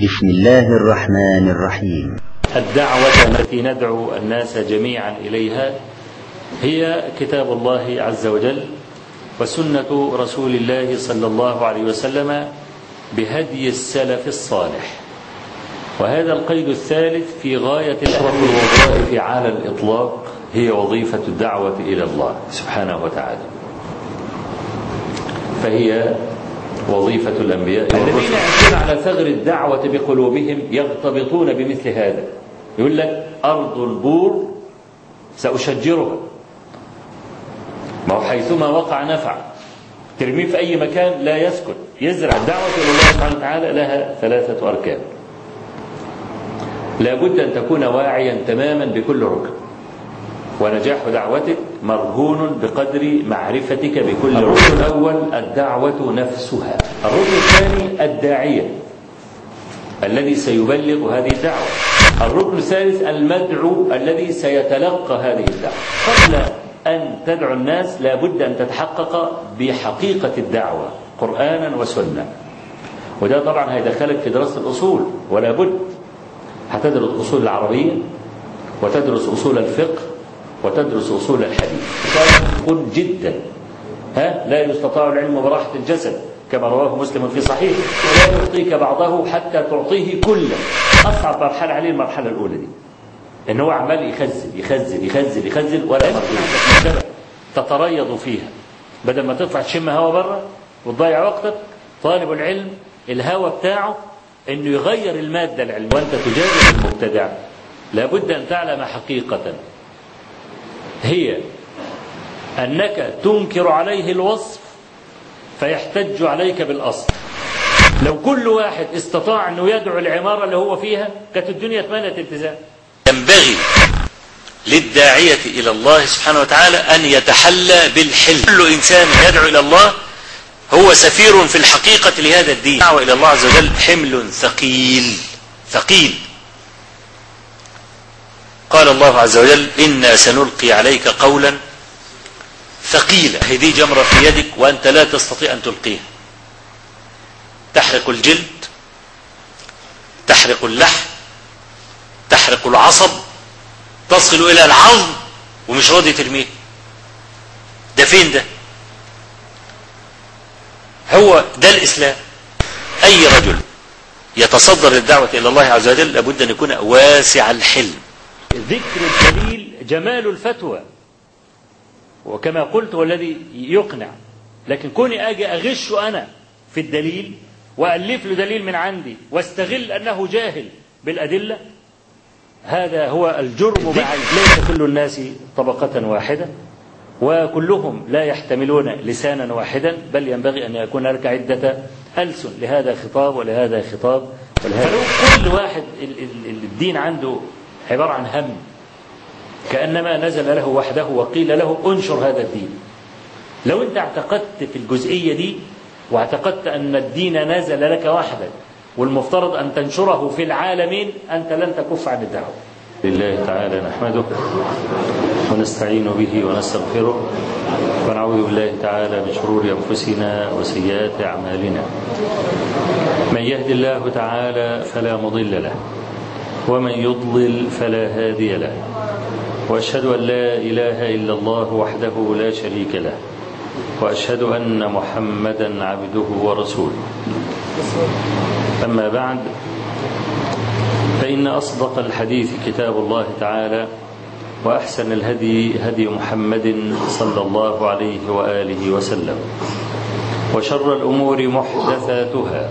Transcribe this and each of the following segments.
بسم الله الرحمن الرحيم. الدعوة التي ندعو الناس جميعا إليها هي كتاب الله عز وجل وسنة رسول الله صلى الله عليه وسلم بهدي السلف الصالح. وهذا القيد الثالث في غاية أشرف الوظائف على الإطلاق هي وظيفة الدعوة إلى الله سبحانه وتعالى. فهي وظيفة الأنبياء. الذين يعيشون على ثغر الدعوة بقلوبهم يغتبطون بمثل هذا. يقول لك أرض البور سأشجرها. ما هو حيثما وقع نفع. ترميه في أي مكان لا يسكت يزرع الدعوة إلى الله سبحانه وتعالى لها ثلاثة أركان. لا بد أن تكون واعيا تماما بكل ركن. ونجاح دعوتك مرهون بقدر معرفتك بكل الركن الأول الدعوة نفسها. الركن الثاني الداعية الذي سيبلغ هذه الدعوة. الركن الثالث المدعو الذي سيتلقى هذه الدعوة. قبل أن تدعو الناس لا بد أن تتحقق بحقيقة الدعوة قرآنا وسنة. وده طبعا هيدخلك في دراسة الأصول ولا بد. هتدرس أصول العربية وتدرس أصول الفقه وتدرس أصول الحديث. قل جدا. ها؟ لا يستطاع العلم براحة الجسد كما رواه مسلم في صحيح. ولا يعطيك بعضه حتى تعطيه كله. أصعب مرحلة عليه المرحلة الأولى دي. إن هو عمال يخزن يخزن يخزن يخزن ولا تتريض فيها. بدل ما تطلع تشم هوا بره وتضيع وقتك طالب العلم الهوى بتاعه إنه يغير المادة العلميه وأنت تجادل المبتدع. لابد أن تعلم حقيقة. هي أنك تنكر عليه الوصف فيحتج عليك بالأصل. لو كل واحد استطاع انه يدعو العمارة اللي هو فيها كانت الدنيا اتمنت التزام ينبغي للداعية إلى الله سبحانه وتعالى أن يتحلى بالحلم. كل إنسان يدعو إلى الله هو سفير في الحقيقة لهذا الدين. الدعوة إلى الله عز وجل حمل ثقيل ثقيل. قال الله عز وجل إنا سنلقي عليك قولا ثقيلا. هذه جمرة في يدك وأنت لا تستطيع أن تلقيها. تحرق الجلد تحرق اللحم تحرق العصب تصل إلى العظم ومش راضي ترميه. ده فين ده؟ هو ده الإسلام. أي رجل يتصدر الدعوة إلى الله عز وجل لابد أن يكون واسع الحلم. ذكر الدليل جمال الفتوى. وكما قلت والذي يقنع. لكن كوني أجي أغش أنا في الدليل وألف له دليل من عندي واستغل أنه جاهل بالأدلة هذا هو الجرم مع ليس كل الناس طبقة واحدة وكلهم لا يحتملون لسانا واحدا بل ينبغي أن يكون هناك عدة ألسن. لهذا خطاب ولهذا خطاب ولهذا كل واحد الدين عنده عبارة عن هم. كأنما نزل له وحده وقيل له انشر هذا الدين. لو أنت اعتقدت في الجزئية دي واعتقدت أن الدين نزل لك وحدك والمفترض أن تنشره في العالمين أنت لن تكف عن الدعوة. لله تعالى نحمده ونستعين به ونستغفره ونعوذ بالله تعالى من شرور أنفسنا وسيئات أعمالنا. من يهد الله تعالى فلا مضل له ومن يضلل فلا هادي له. وأشهد أن لا إله إلا الله وحده لا شريك له. وأشهد أن محمدا عبده ورسوله. أما بعد فإن أصدق الحديث كتاب الله تعالى وأحسن الهدي هدي محمد صلى الله عليه وآله وسلم. وشر الأمور محدثاتها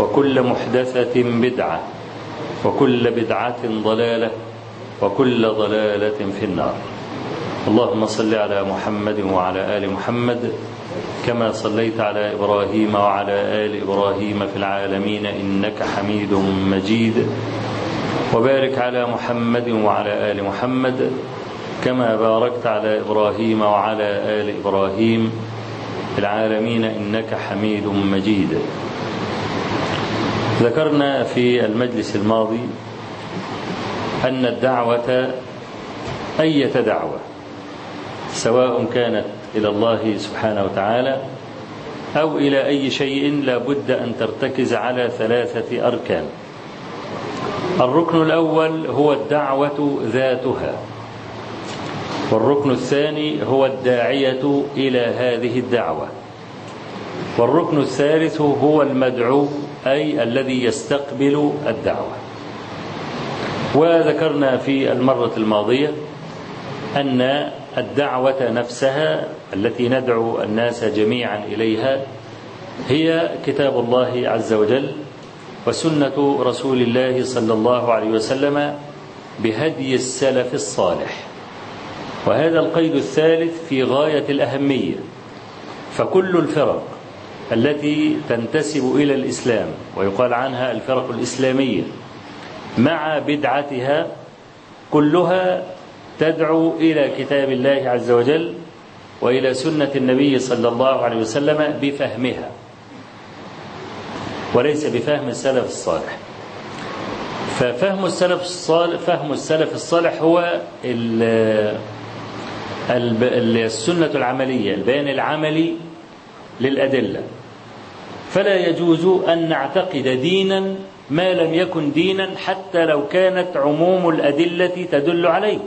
وكل محدثة بدعة. وكل بدعة ضلالة وكل ضلالة في النار. اللهم صل على محمد وعلى آل محمد كما صليت على إبراهيم وعلى آل إبراهيم في العالمين إنك حميد مجيد. وبارك على محمد وعلى آل محمد كما باركت على إبراهيم وعلى آل إبراهيم في العالمين إنك حميد مجيد. ذكرنا في المجلس الماضي أن الدعوة أية دعوة سواء كانت إلى الله سبحانه وتعالى أو إلى أي شيء لا بد أن ترتكز على ثلاثة أركان. الركن الأول هو الدعوة ذاتها والركن الثاني هو الداعية إلى هذه الدعوة والركن الثالث هو المدعو أي الذي يستقبل الدعوة. وذكرنا في المرة الماضية أن الدعوة نفسها التي ندعو الناس جميعا إليها هي كتاب الله عز وجل وسنة رسول الله صلى الله عليه وسلم بهدي السلف الصالح. وهذا القيد الثالث في غاية الأهمية. فكل الفرق التي تنتسب إلى الإسلام ويقال عنها الفرق الإسلامية. مع بدعتها كلها تدعو إلى كتاب الله عز وجل وإلى سنة النبي صلى الله عليه وسلم بفهمها. وليس بفهم السلف الصالح. ففهم السلف الصالح فهم السلف الصالح هو السنة العملية البيان العملي للأدلة. فلا يجوز أن نعتقد دينا ما لم يكن دينا حتى لو كانت عموم الأدلة تدل عليه.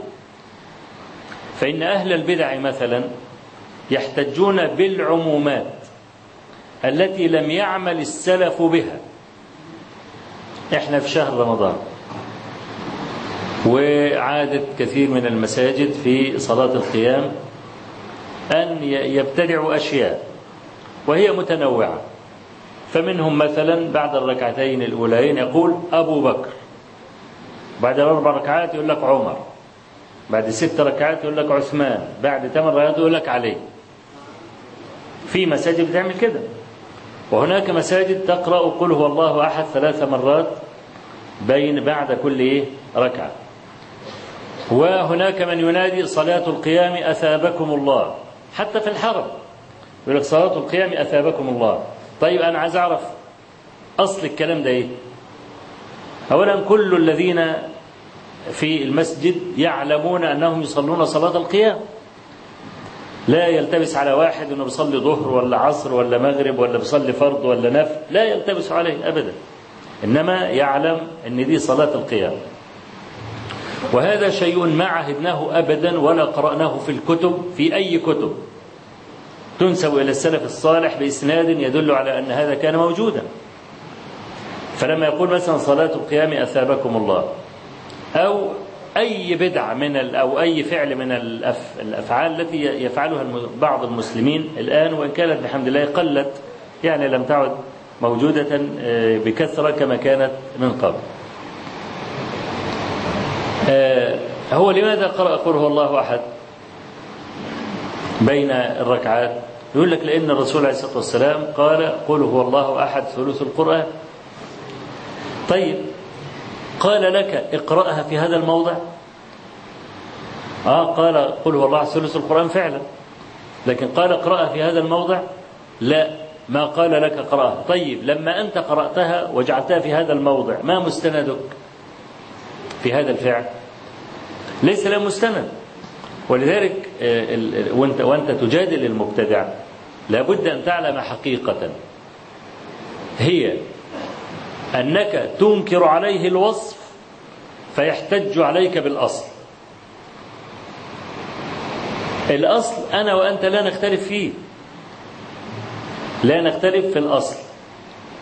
فإن أهل البدع مثلا يحتجون بالعمومات التي لم يعمل السلف بها. إحنا في شهر رمضان وعادت كثير من المساجد في صلاة القيام أن يبتدعوا أشياء وهي متنوعة. فمنهم مثلا بعد الركعتين الأولين يقول أبو بكر. بعد الأربع ركعات يقول لك عمر. بعد ست ركعات يقول لك عثمان. بعد ثمان ركعات يقول لك علي. في مساجد بتعمل كده. وهناك مساجد تقرأ قل هو الله أحد ثلاث مرات بين بعد كل إيه؟ ركعة. وهناك من ينادي صلاة القيام أثابكم الله. حتى في الحرم. يقول لك صلاة القيام أثابكم الله. طيب أنا عايز أعرف أصل الكلام ده إيه؟ أولا كل الذين في المسجد يعلمون أنهم يصلون صلاة القيام. لا يلتبس على واحد أنه بيصلي ظهر ولا عصر ولا مغرب ولا بيصلي فرض ولا نفل لا يلتبس عليه أبدا. إنما يعلم أن دي صلاة القيام. وهذا شيء ما عهدناه أبدا ولا قرأناه في الكتب في أي كتب. تنسب إلى السلف الصالح بإسناد يدل على أن هذا كان موجودا. فلما يقول مثلا صلاة القيام أثابكم الله أو أي بدعة من أو أي فعل من الأف الأفعال التي يفعلها بعض المسلمين الآن وإن كانت بحمد الله قلت يعني لم تعد موجودة بكثرة كما كانت من قبل. هو لماذا قرأ قل هو الله أحد؟ بين الركعات يقول لك لأن الرسول عليه الصلاة والسلام قال قل هو الله أحد ثلث القرآن. طيب قال لك اقرأها في هذا الموضع. آه قال قل هو الله ثلث القرآن فعلا. لكن قال اقرأها في هذا الموضع. لا ما قال لك اقرأها. طيب لما أنت قرأتها وجعلتها في هذا الموضع ما مستندك في هذا الفعل؟ ليس له مستند. ولذلك وانت وانت تجادل المبتدع لابد أن تعلم حقيقة. هي أنك تنكر عليه الوصف فيحتج عليك بالأصل. الأصل أنا وأنت لا نختلف فيه. لا نختلف في الأصل.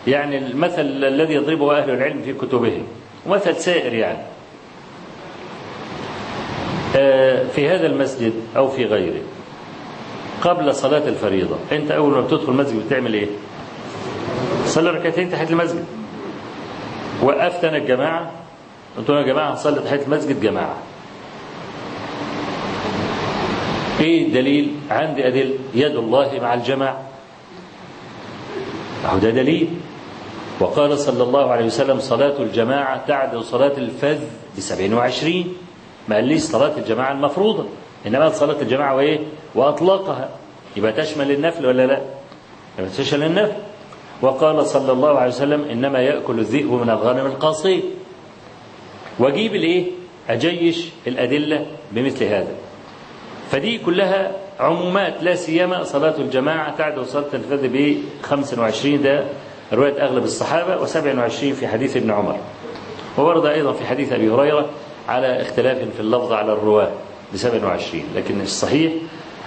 يعني المثل الذي يضربه أهل العلم في كتبهم ومثل سائر يعني. في هذا المسجد أو في غيره. قبل صلاة الفريضة أنت أول ما بتدخل المسجد بتعمل إيه؟ صلي ركعتين تحت المسجد. وقفت أنا الجماعة. قلت لهم يا جماعة هنصلي تحت المسجد؟ جماعة. إيه الدليل؟ عندي أدل يد الله مع الجماعة. أهو ده دليل. وقال صلى الله عليه وسلم صلاة الجماعة تعدل صلاة الفذ بسبعين وعشرين. ما قاليش صلاة الجماعة المفروضة؟ إنما صلاة الجماعة وإيه؟ وأطلقها. يبقى تشمل النفل ولا لا؟ يبقى تشمل النفل. وقال صلى الله عليه وسلم إنما يأكل الذئب من الغنم القاصية وأجيب الإيه؟ أجيش الأدلة بمثل هذا. فدي كلها عمومات لا سيما صلاة الجماعة تعدل صلاة الفجر ب 25 ده رواية أغلب الصحابة و27 في حديث ابن عمر. وورد أيضا في حديث أبي هريرة على اختلاف في اللفظ على الرواة ب 27 لكن الصحيح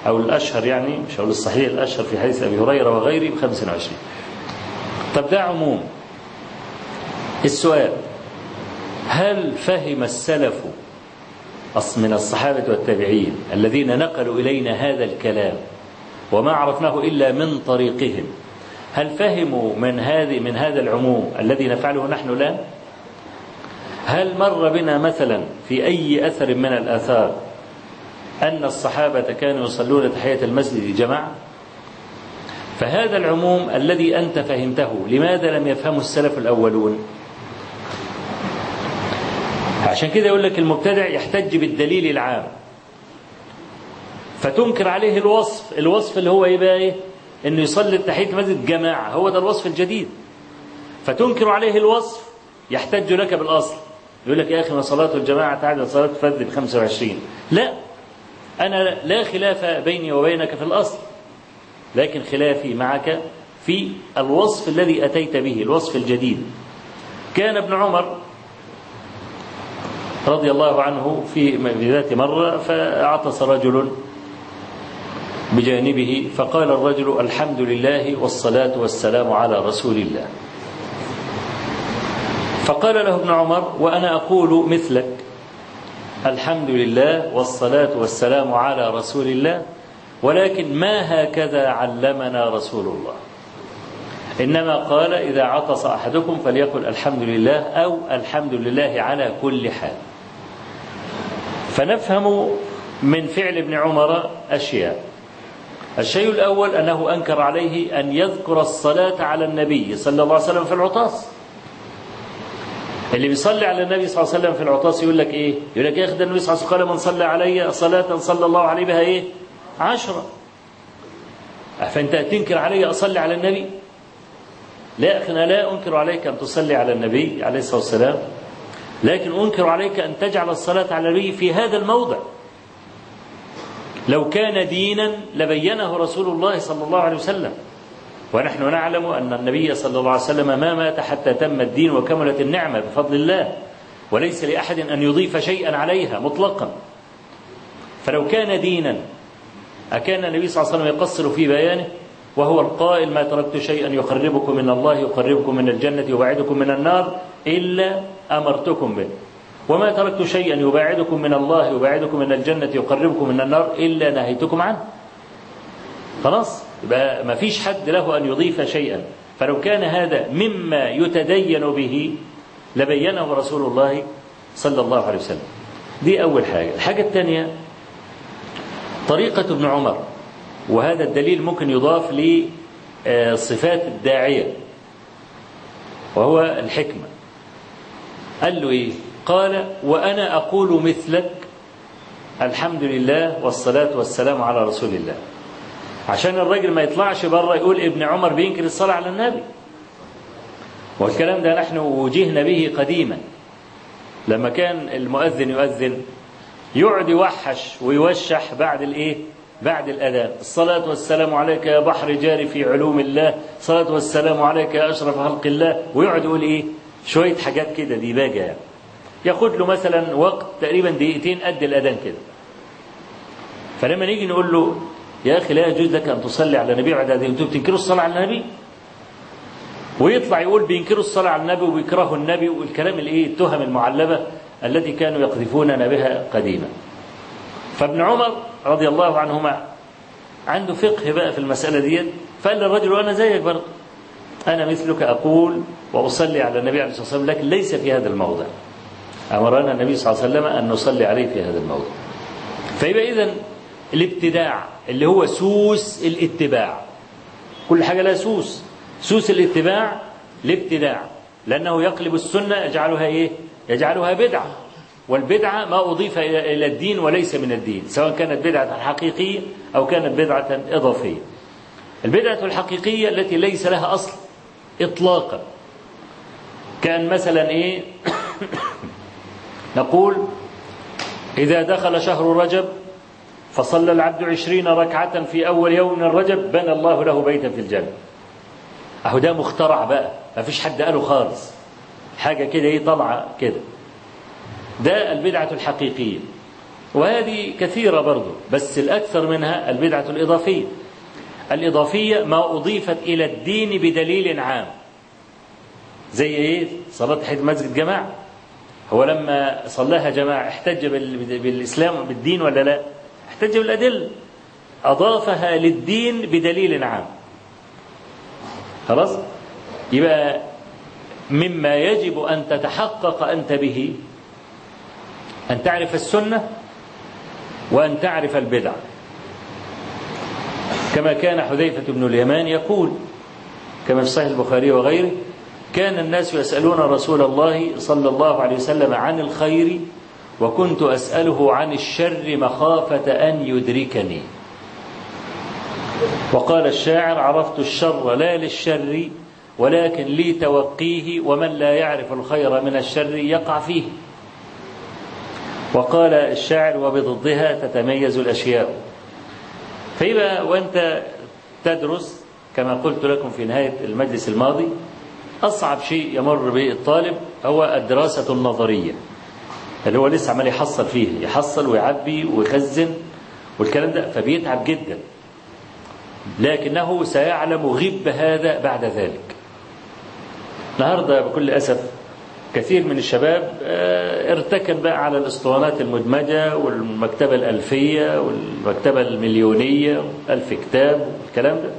أو الأشهر يعني مش هقول الصحيح الأشهر في حديث أبي هريرة وغيره ب 25 طب ده عموم السؤال هل فهم السلف من الصحابة والتابعين الذين نقلوا إلينا هذا الكلام وما عرفناه إلا من طريقهم هل فهموا من هذه من هذا العموم الذي نفعله نحن الآن؟ هل مر بنا مثلا في أي أثر من الآثار أن الصحابة كانوا يصلون تحية المسجد جماعة؟ فهذا العموم الذي أنت فهمته لماذا لم يفهمه السلف الأولون؟ عشان كده يقول لك المبتدع يحتج بالدليل العام فتنكر عليه الوصف الوصف اللي هو إيه بقى إيه إنه يصلي تحية المسجد جماعة هو ده الوصف الجديد فتنكر عليه الوصف يحتج لك بالأصل يقول لك يا أخي ما صلاة الجماعة تعدل صلاة الفرد ب 25 لا أنا لا خلاف بيني وبينك في الأصل لكن خلافي معك في الوصف الذي أتيت به الوصف الجديد. كان ابن عمر رضي الله عنه في ذات مرة فعطس رجل بجانبه فقال الرجل الحمد لله والصلاة والسلام على رسول الله. فقال له ابن عمر وأنا أقول مثلك. الحمد لله والصلاة والسلام على رسول الله ولكن ما هكذا علمنا رسول الله؟ إنما قال إذا عطس أحدكم فليقل الحمد لله أو الحمد لله على كل حال. فنفهم من فعل ابن عمر أشياء. الشيء الأول أنه أنكر عليه أن يذكر الصلاة على النبي صلى الله عليه وسلم في العطاس. اللي بيصلي على النبي صلى الله عليه وسلم في العطاس يقول لك إيه؟ يقول لك أخي ده النبي صلى الله عليه وسلم قال من صلى علي صلاة صلى الله عليه بها إيه؟ عشرة. فأنت تنكر علي أصلي على النبي؟ لا أنا لا أنكر عليك أن تصلي على النبي عليه الصلاة والسلام لكن أنكر عليك أن تجعل الصلاة على النبي في هذا الموضع. لو كان دينا لبينه رسول الله صلى الله عليه وسلم. ونحن نعلم أن النبي صلى الله عليه وسلم ما مات حتى تم الدين وكملت النعمة بفضل الله وليس لأحد أن يضيف شيئا عليها مطلقا. فلو كان دينا أكان النبي صلى الله عليه وسلم يقصر في بيانه وهو القائل ما تركت شيئا يقربكم من الله يقربكم من الجنة يبعدكم من النار إلا أمرتكم به. وما تركت شيئا يباعدكم من الله يباعدكم من الجنة يقربكم من النار إلا نهيتكم عنه. خلاص؟ يبقى ما فيش حد له أن يضيف شيئا. فلو كان هذا مما يتدين به لبينه رسول الله صلى الله عليه وسلم. دي أول حاجة. الحاجة الثانية طريقة ابن عمر وهذا الدليل ممكن يضاف لصفات الداعية وهو الحكمة. قال له إيه؟ قال وأنا أقول مثلك الحمد لله والصلاة والسلام على رسول الله. عشان الراجل ما يطلعش بره يقول ابن عمر بينكر الصلاة على النبي. والكلام ده نحن وجهنا به قديما. لما كان المؤذن يؤذن يقعد يوحش ويوشح بعد الايه؟ بعد الأذان. الصلاة والسلام عليك يا بحر جاري في علوم الله. الصلاة والسلام عليك يا أشرف خلق الله. ويقعد يقول إيه؟ شوية حاجات كده دي باجة يعني. ياخد له مثلا وقت تقريبا دقيقتين قد الأذان كده. فلما نيجي نقول له يا أخي لا يجوز لك أن تصلي على النبي بعد هذه. أنتم بتنكروا الصلاة على النبي؟ ويطلع يقول بينكروا الصلاة على النبي وبيكرهوا النبي والكلام الإيه؟ التهم المعلبة التي كانوا يقذفوننا بها قديما. فابن عمر رضي الله عنهما عنده فقه بقى في المسألة دي. فقال للرجل وأنا زيك برضه. أنا مثلك أقول وأصلي على النبي عليه الصلاة والسلام لكن ليس في هذا الموضع. أمرنا النبي صلى الله عليه وسلم أن نصلي عليه في هذا الموضع. فيبقى إذن الابتداع اللي هو سوس الاتباع. كل حاجة لها سوس. سوس الاتباع الابتداع. لأنه يقلب السنة يجعلها إيه؟ يجعلها بدعة. والبدعة ما أضيف إلى الدين وليس من الدين سواء كانت بدعة حقيقية أو كانت بدعة إضافية. البدعة الحقيقية التي ليس لها أصل إطلاقا. كان مثلا إيه؟ نقول إذا دخل شهر رجب فصلى العبد عشرين ركعة في أول يوم من رجب بنى الله له بيتا في الجنة. أهو ده مخترع بقى ما فيش حد قاله خالص. حاجة كده إيه طالعة كده. ده البدعة الحقيقية. وهذه كثيرة برضو بس الأكثر منها البدعة الإضافية. الإضافية ما أضيفت إلى الدين بدليل عام. زي إيه؟ صلاة تحية المسجد جماعة. هو لما صلاها جماعة احتج بال- بالإسلام بالدين ولا لا؟ احتج بالأدلة أضافها للدين بدليل عام. خلاص؟ يبقى مما يجب أن تتحقق أنت به أن تعرف السنة وأن تعرف البدع. كما كان حذيفة بن اليمان يقول كما في صحيح البخاري وغيره كان الناس يسألون رسول الله صلى الله عليه وسلم عن الخير وكنت أسأله عن الشر مخافة أن يدركني. وقال الشاعر عرفت الشر لا للشر ولكن لي توقيه ومن لا يعرف الخير من الشر يقع فيه. وقال الشاعر وبضدها تتميز الأشياء. فيبقى وأنت تدرس كما قلت لكم في نهاية المجلس الماضي أصعب شيء يمر به الطالب هو الدراسة النظرية. اللي هو لسه عمال يحصل فيه يحصل ويعبي ويخزن والكلام ده فبيتعب جدا. لكنه سيعلم غب هذا بعد ذلك. النهارده بكل أسف كثير من الشباب آه، ارتكن بقى على الأسطوانات المدمجة والمكتبة الألفية والمكتبة المليونية ألف كتاب والكلام ده.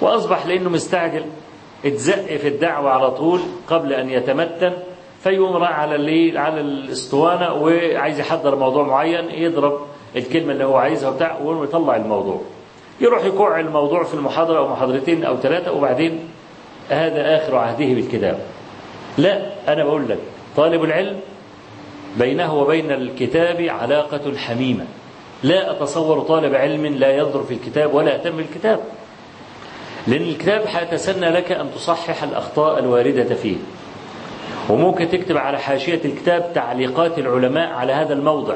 وأصبح لأنه مستعجل اتزق في الدعوة على طول قبل أن يتمتن. فيقوم راح على الليل على الاسطوانة وعايز يحضر موضوع معين يضرب الكلمة اللي هو عايزها وبتاع ويطلع الموضوع. يروح يكوع الموضوع في المحاضرة أو محاضرتين أو ثلاثة وبعدين هذا آخر عهده بالكتاب. لا أنا بقول لك طالب العلم بينه وبين الكتاب علاقة حميمة. لا أتصور طالب علم لا ينظر في الكتاب ولا يهتم بالكتاب. لأن الكتاب هيتسنى لك أن تصحح الأخطاء الواردة فيه. وممكن تكتب على حاشية الكتاب تعليقات العلماء على هذا الموضع.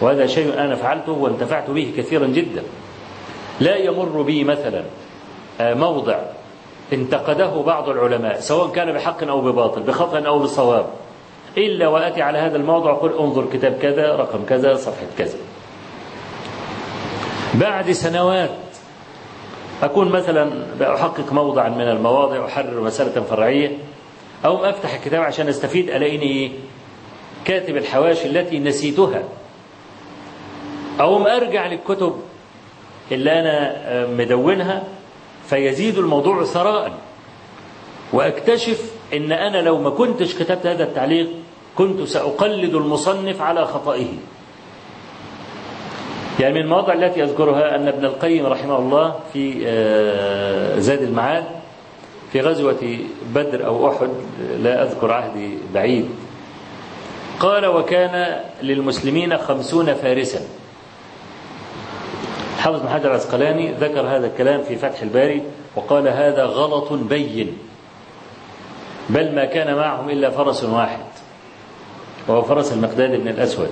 وهذا شيء أنا فعلته وانتفعت به كثيرا جدا. لا يمر بي مثلا آه، موضع انتقده بعض العلماء سواء كان بحق أو بباطل بخطأ أو بصواب إلا وأتي على هذا الموضوع أقول انظر كتاب كذا رقم كذا صفحة كذا. بعد سنوات أكون مثلا بأحقق موضعا من المواضع أحرر مسألة فرعية أو أفتح الكتاب عشان أستفيد ألاقيني إيه؟ كاتب الحواشي التي نسيتها أو أرجع للكتب اللي أنا مدونها فيزيد الموضوع ثراء وأكتشف إن أنا لو ما كنتش كتبت هذا التعليق كنت سأقلد المصنف على خطئه يعني من المواضع التي أذكرها أن ابن القيم رحمه الله في آه، زاد المعاد في غزوة بدر أو أحد لا أذكر عهدي بعيد. قال وكان للمسلمين خمسون فارسا. حافظ بن حجر العسقلاني ذكر هذا الكلام في فتح الباري وقال هذا غلط بين بل ما كان معهم إلا فرس واحد وهو فرس المقداد بن الأسود.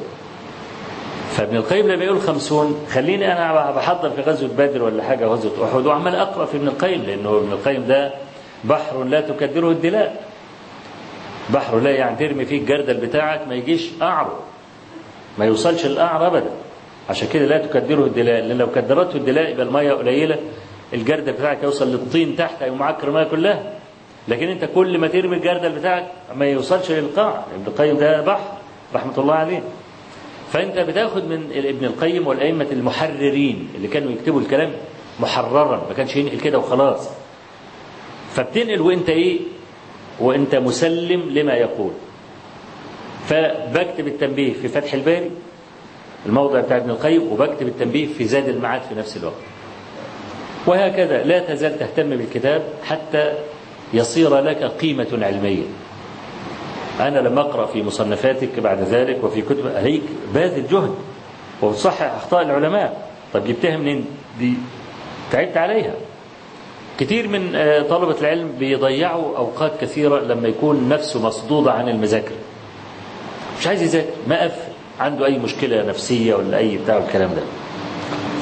فابن القيم لما يقول خمسون خليني أنا بحضر في غزوة بدر ولا حاجة غزوة أحد وعمال أقرأ في ابن القيم لأنه ابن القيم ده بحر لا تكدره الدلاء بحر لا يعني ترمي فيه الجردل بتاعك ما يجيش قعره ما يوصلش القعر أبدا. عشان كده لا تكدره الدلاء لأن لو كدرته الدلاء يبقى المية قليلة الجردل بتاعك يوصل للطين تحت أو معكر المية كلها. لكن أنت كل ما ترمي الجردل بتاعك ما يوصلش للقاع. ابن القيم ده بحر رحمة الله عليه. فأنت بتاخد من ابن القيم والأئمة المحررين اللي كانوا يكتبوا الكلام محررا ما كانش ينقل كده وخلاص. فبتنقل وانت إيه؟ وانت مسلم لما يقول. فبكتب التنبيه في فتح الباري الموضع بتاع ابن القيم وبكتب التنبيه في زاد المعاد في نفس الوقت. وهكذا لا تزال تهتم بالكتاب حتى يصير لك قيمة علمية. أنا لما أقرأ في مصنفاتك بعد ذلك وفي كتب هيك باذل جهد وتصحح أخطاء العلماء. طب جبتها منين؟ دي تعبت عليها. كثير من طلبة العلم بيضيعوا أوقات كثيرة لما يكون نفسه مصدودة عن المذاكرة. مش عايز يذاكر ما قفل عنده أي مشكلة نفسية ولا أي بتاع الكلام ده.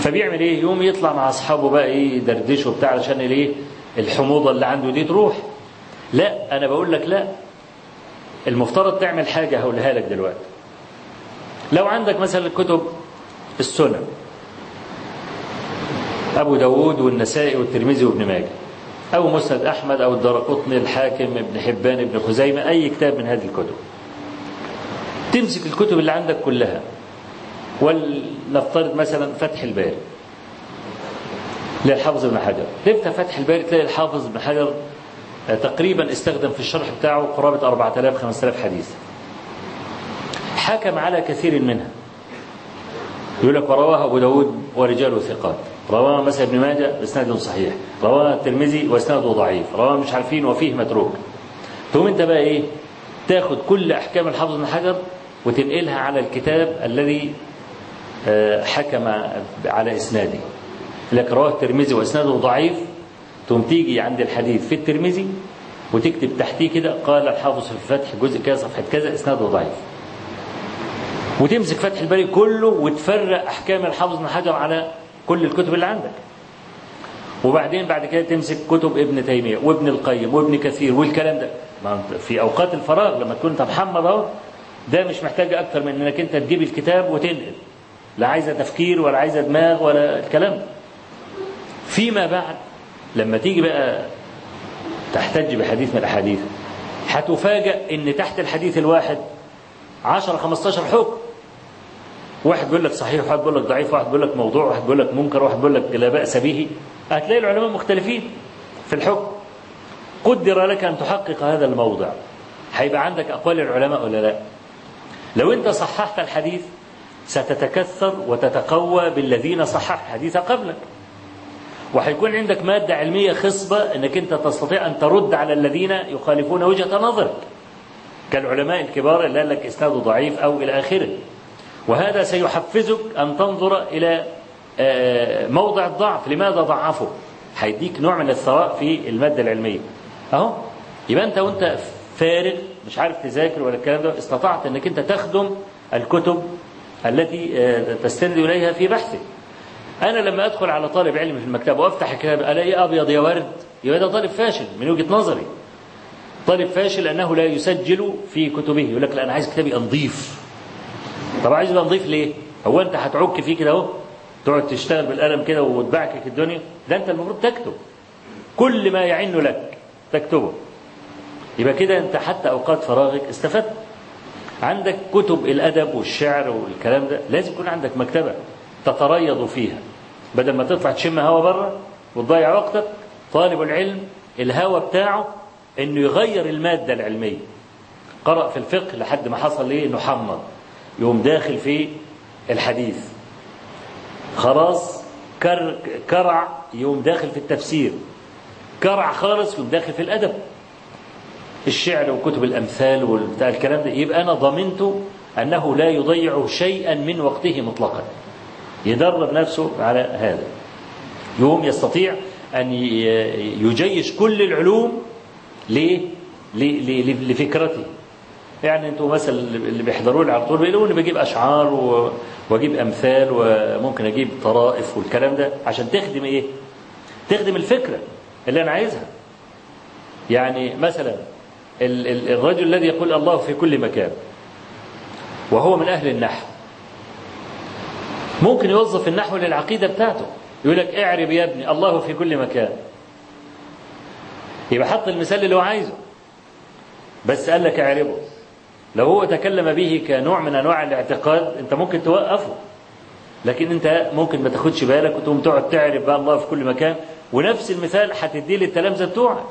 فبيعمل إيه؟ يوم يطلع مع أصحابه بقى إيه يدردشوا بتاع علشان الايه الحموضة اللي عنده دي تروح. لا أنا بقول لك لا. المفترض تعمل حاجة هقولها لك دلوقتي. لو عندك مثلا كتب السنن أبو داود والنسائي والترمذي وابن ماجه. أو مسند أحمد أو الدرقطني الحاكم ابن حبان ابن خزيمة أي كتاب من هذه الكتب. تمسك الكتب اللي عندك كلها. ولنفترض مثلا فتح الباري للحافظ ابن حجر. تفتح فتح الباري تلاقي الحافظ ابن حجر تقريبا استخدم في الشرح بتاعه قرابة 4000 5000 حديث. حكم على كثير منها. يقول لك ورواه أبو داود ورجاله ثقات. رواه مثلا ابن ماجه بإسناد صحيح. رواه الترمذي وإسناده ضعيف. رواه مش عارفين وفيه متروك. تقوم أنت بقى إيه؟ تاخد كل أحكام الحافظ بن حجر وتنقلها على الكتاب الذي حكم على إسناده. لك رواه الترمذي وإسناده ضعيف. تقوم تيجي عند الحديث في الترمذي وتكتب تحتيه كده قال الحافظ في الفتح جزء كذا صفحة كذا إسناده ضعيف. وتمسك فتح الباري كله وتفرق أحكام الحافظ بن حجر على كل الكتب اللي عندك. وبعدين بعد كده تمسك كتب ابن تيمية وابن القيم وابن كثير والكلام ده. في أوقات الفراغ لما تكون أنت محمد أهو ده مش محتاج أكتر من إنك أنت تجيب الكتاب وتنقل. لا عايزه تفكير ولا عايزه دماغ ولا الكلام. ده فيما بعد لما تيجي بقى تحتج بحديث من الأحاديث هتفاجأ إن تحت الحديث الواحد 10 15 حكم. واحد بيقول لك صحيح واحد بيقول لك ضعيف واحد بيقول لك موضوع واحد بيقول لك منكر واحد بيقول لك لا بأس به. هتلاقي العلماء مختلفين في الحكم. قدر لك أن تحقق هذا الموضع. هيبقى عندك أقوال العلماء ولا لا؟ لو أنت صححت الحديث ستتكثر وتتقوى بالذين صححوا الحديث قبلك. وهيكون عندك مادة علمية خصبة أنك أنت تستطيع أن ترد على الذين يخالفون وجهة نظرك. كالعلماء الكبار اللي قال لك إسناده ضعيف أو إلى آخره. وهذا سيحفزك أن تنظر إلى موضع الضعف. لماذا ضعفه؟ هيديك نوع من الثراء في المادة العلمية. أهو. يبقى أنت وأنت فارغ مش عارف تذاكر ولا الكلام ده استطعت أنك أنت تخدم الكتب التي تستند إليها في بحثك. أنا لما أدخل على طالب علم في المكتبة وأفتح الكتاب ألاقي أبيض يا ورد. يبقى ده طالب فاشل من وجهة نظري. طالب فاشل أنه لا يسجل في كتبه. يقول لك لا أنا عايز كتابي أنظيف طب عايز نظيف ليه؟ هو أنت هتعك فيه كده أهو تقعد تشتغل بالقلم كده وتبعكك الدنيا؟ ده أنت المفروض تكتب. كل ما يعن لك تكتبه. يبقى كده أنت حتى أوقات فراغك استفدت. عندك كتب الأدب والشعر والكلام ده لازم يكون عندك مكتبة تتريض فيها. بدل ما تطلع تشم هوا بره وتضيع وقتك طالب العلم الهوا بتاعه إنه يغير المادة العلمية. قرأ في الفقه لحد ما حصل إيه؟ إنه حمض. يقوم داخل في الحديث. خلاص كر كرع يقوم داخل في التفسير. كرع خالص يقوم داخل في الأدب. الشعر وكتب الأمثال والبتاع الكلام ده. يبقى أنا ضمنت أنه لا يضيع شيئا من وقته مطلقا. يدرب نفسه على هذا. يوم يستطيع أن يجيش كل العلوم ليه؟ لفكرته. يعني أنتوا مثلا اللي بيحضروا لي على طول بيقولوا اني بجيب أشعار. وأجيب أمثال وممكن أجيب طرائف والكلام ده عشان تخدم إيه؟ تخدم الفكرة اللي أنا عايزها. يعني مثلا ال... ال... الرجل الذي يقول الله في كل مكان وهو من أهل النحو ممكن يوظف النحو للعقيدة بتاعته يقول لك اعرب يا ابني الله في كل مكان يبقى حط المثال اللي هو عايزه بس قال لك اعربه لو هو تكلم به كنوع من أنواع الاعتقاد أنت ممكن توقفه لكن أنت ممكن ما تاخدش بالك وتقوم تقعد تعرف بقى الله في كل مكان ونفس المثال هتديه للتلامذة بتوعك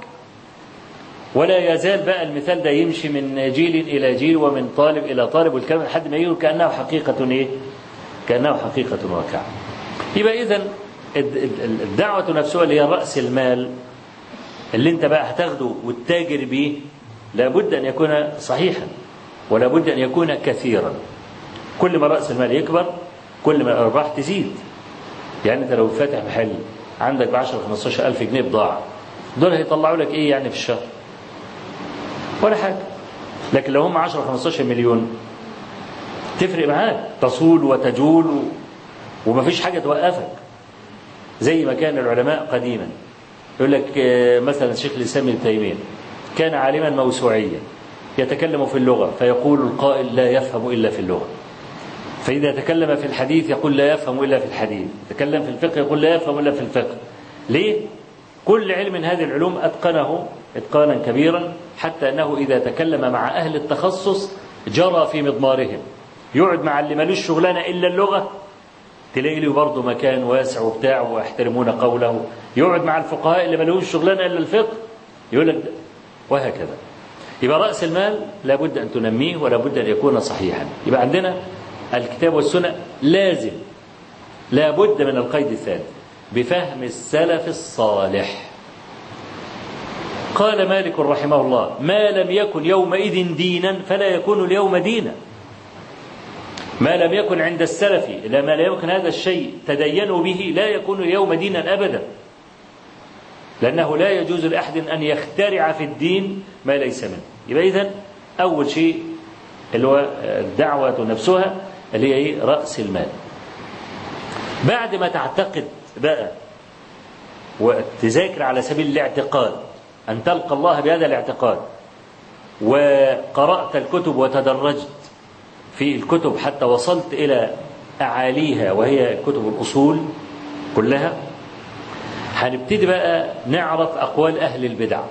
ولا يزال بقى المثال ده يمشي من جيل إلى جيل ومن طالب إلى طالب والكلام لحد ما يقول كأنه حقيقة إيه؟ كأنه حقيقة واقعة. يبقى اذا الدعوة نفسها اللي هي رأس المال اللي أنت بقى هتاخده وتتاجر بيه لابد أن يكون صحيحا ولا بد أن يكون كثيرا. كل ما رأس المال يكبر كل ما الأرباح تزيد. يعني أنت لو فاتح محل عندك ب 10 15 ألف جنيه بضاعة دول هيطلعوا لك إيه يعني في الشهر؟ ولا حاجة. لكن لو هم 10 15 مليون تفرق معاك. تصول وتجول و... ومفيش حاجة توقفك. زي ما كان العلماء قديما. يقول لك آه، مثلا شيخ الإسلام ابن تيمية كان عالما موسوعيا. يتكلم في اللغة فيقول القائل لا يفهم إلا في اللغة. فإذا تكلم في الحديث يقول لا يفهم إلا في الحديث. تكلم في الفقه يقول لا يفهم إلا في الفقه. ليه؟ كل علم من هذه العلوم أتقنه إتقانا كبيرا حتى أنه إذا تكلم مع أهل التخصص جرى في مضمارهم. يقعد مع اللي ملوش شغلانة إلا اللغة. تلاقي له برضه مكان واسع وبتاع ويحترمون قوله. يقعد مع الفقهاء اللي ملوش شغلانة إلا الفقه. يقول لك وهكذا. يبقى رأس المال لابد أن تنميه ولابد أن يكون صحيحا. يبقى عندنا الكتاب والسنة لازم لابد من القيد الثاني بفهم السلف الصالح. قال مالك رحمه الله ما لم يكن يومئذ دينا فلا يكون اليوم دينا. ما لم يكن عند السلف إلى ما لم يكن هذا الشيء تدينوا به لا يكون اليوم دينا أبدا. لأنه لا يجوز لأحد أن يخترع في الدين ما ليس منه يبقى إذن أول شيء اللي هو الدعوة نفسها اللي هي إيه؟ رأس المال بعد ما تعتقد بقى وتذاكر على سبيل الاعتقاد أن تلقى الله بهذا الاعتقاد وقرأت الكتب وتدرجت في الكتب حتى وصلت إلى أعاليها وهي كتب الأصول كلها هنبتدي بقى نعرف أقوال أهل البدع.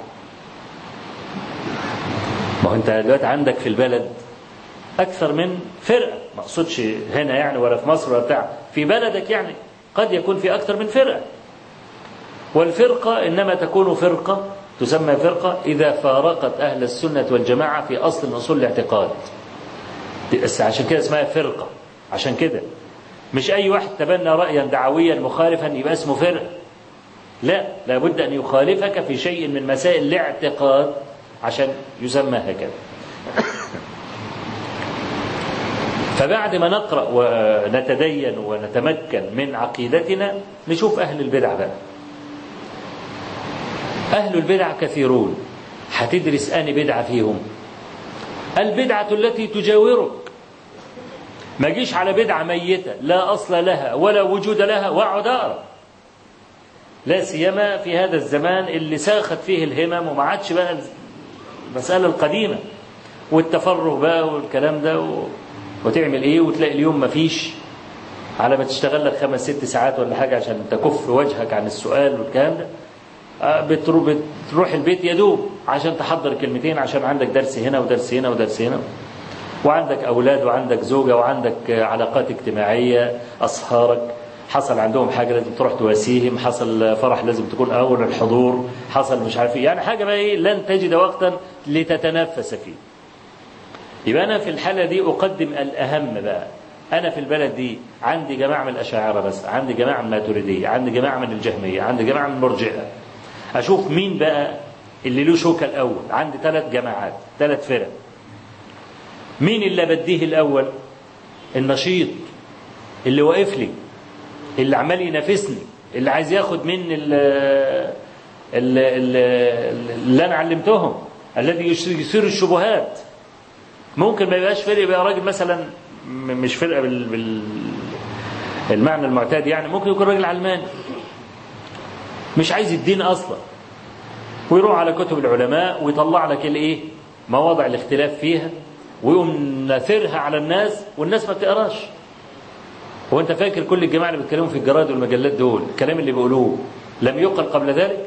ما هو أنت دلوقتي عندك في البلد أكثر من فرقة ما أقصدش هنا يعني ولا في مصر ولا بتاع في بلدك يعني قد يكون في أكثر من فرقة. والفرقة إنما تكون فرقة تسمى فرقة إذا فارقت أهل السنة والجماعة في أصل من أصول الاعتقاد. عشان كده اسمها فرقة عشان كده. مش أي واحد تبنى رأيا دعويا مخالفا يبقى اسمه فرقة. لا لابد أن يخالفك في شيء من مسائل الاعتقاد عشان يسمى هكذا. فبعد ما نقرأ ونتدين ونتمكن من عقيدتنا نشوف أهل البدع بقى. أهل البدع كثيرون. هتدرس أني بدعة فيهم. البدعة التي تجاورك. ما جيش على بدعة ميتة لا أصل لها ولا وجود لها واقعد أقرأ لا سيما في هذا الزمان اللي ساخت فيه الهمم وما عادش بقى المسألة القديمة والتفرغ بقى والكلام ده و... وتعمل إيه وتلاقي اليوم ما فيش على ما تشتغل لك خمس ست ساعات ولا حاجة عشان تكف وجهك عن السؤال والكلام ده. بتروح, بتروح البيت يدوب عشان تحضر كلمتين عشان عندك درس هنا ودرس هنا ودرس هنا. وعندك أولاد وعندك زوجة وعندك علاقات اجتماعية أصهارك حصل عندهم حاجة لازم تروح تواسيهم حصل فرح لازم تكون أول الحضور حصل مش عارف إيه. يعني حاجة بقى إيه لن تجد وقتا لتتنفس فيه. يبقى أنا في الحالة دي أقدم الأهم بقى. أنا في البلد دي عندي جماعة من الأشاعرة بس عندي جماعة من الماتريدية عندي جماعة من الجهمية عندي جماعة من المرجئة. أشوف مين بقى اللي له شوكة الأول. عندي ثلاث جماعات ثلاث فرق. مين اللي بديه الأول؟ النشيط اللي واقف لي. اللي عمال ينافسني اللي عايز ياخد مني اللي أنا علمتهم الذي يثير الشبهات. ممكن ما يبقاش فرق يبقى راجل مثلا مش فرقة بال... بال... المعتاد يعني ممكن يكون راجل علماني مش عايز الدين أصلا. ويروح على كتب العلماء ويطلع لك الإيه؟ مواضع الاختلاف فيها ويقوم نثرها على الناس والناس ما بتقراش. هو انت فاكر كل الجماعة اللي بيتكلموا في الجرايد والمجلات دول الكلام اللي بيقولوه لم يقل قبل ذلك؟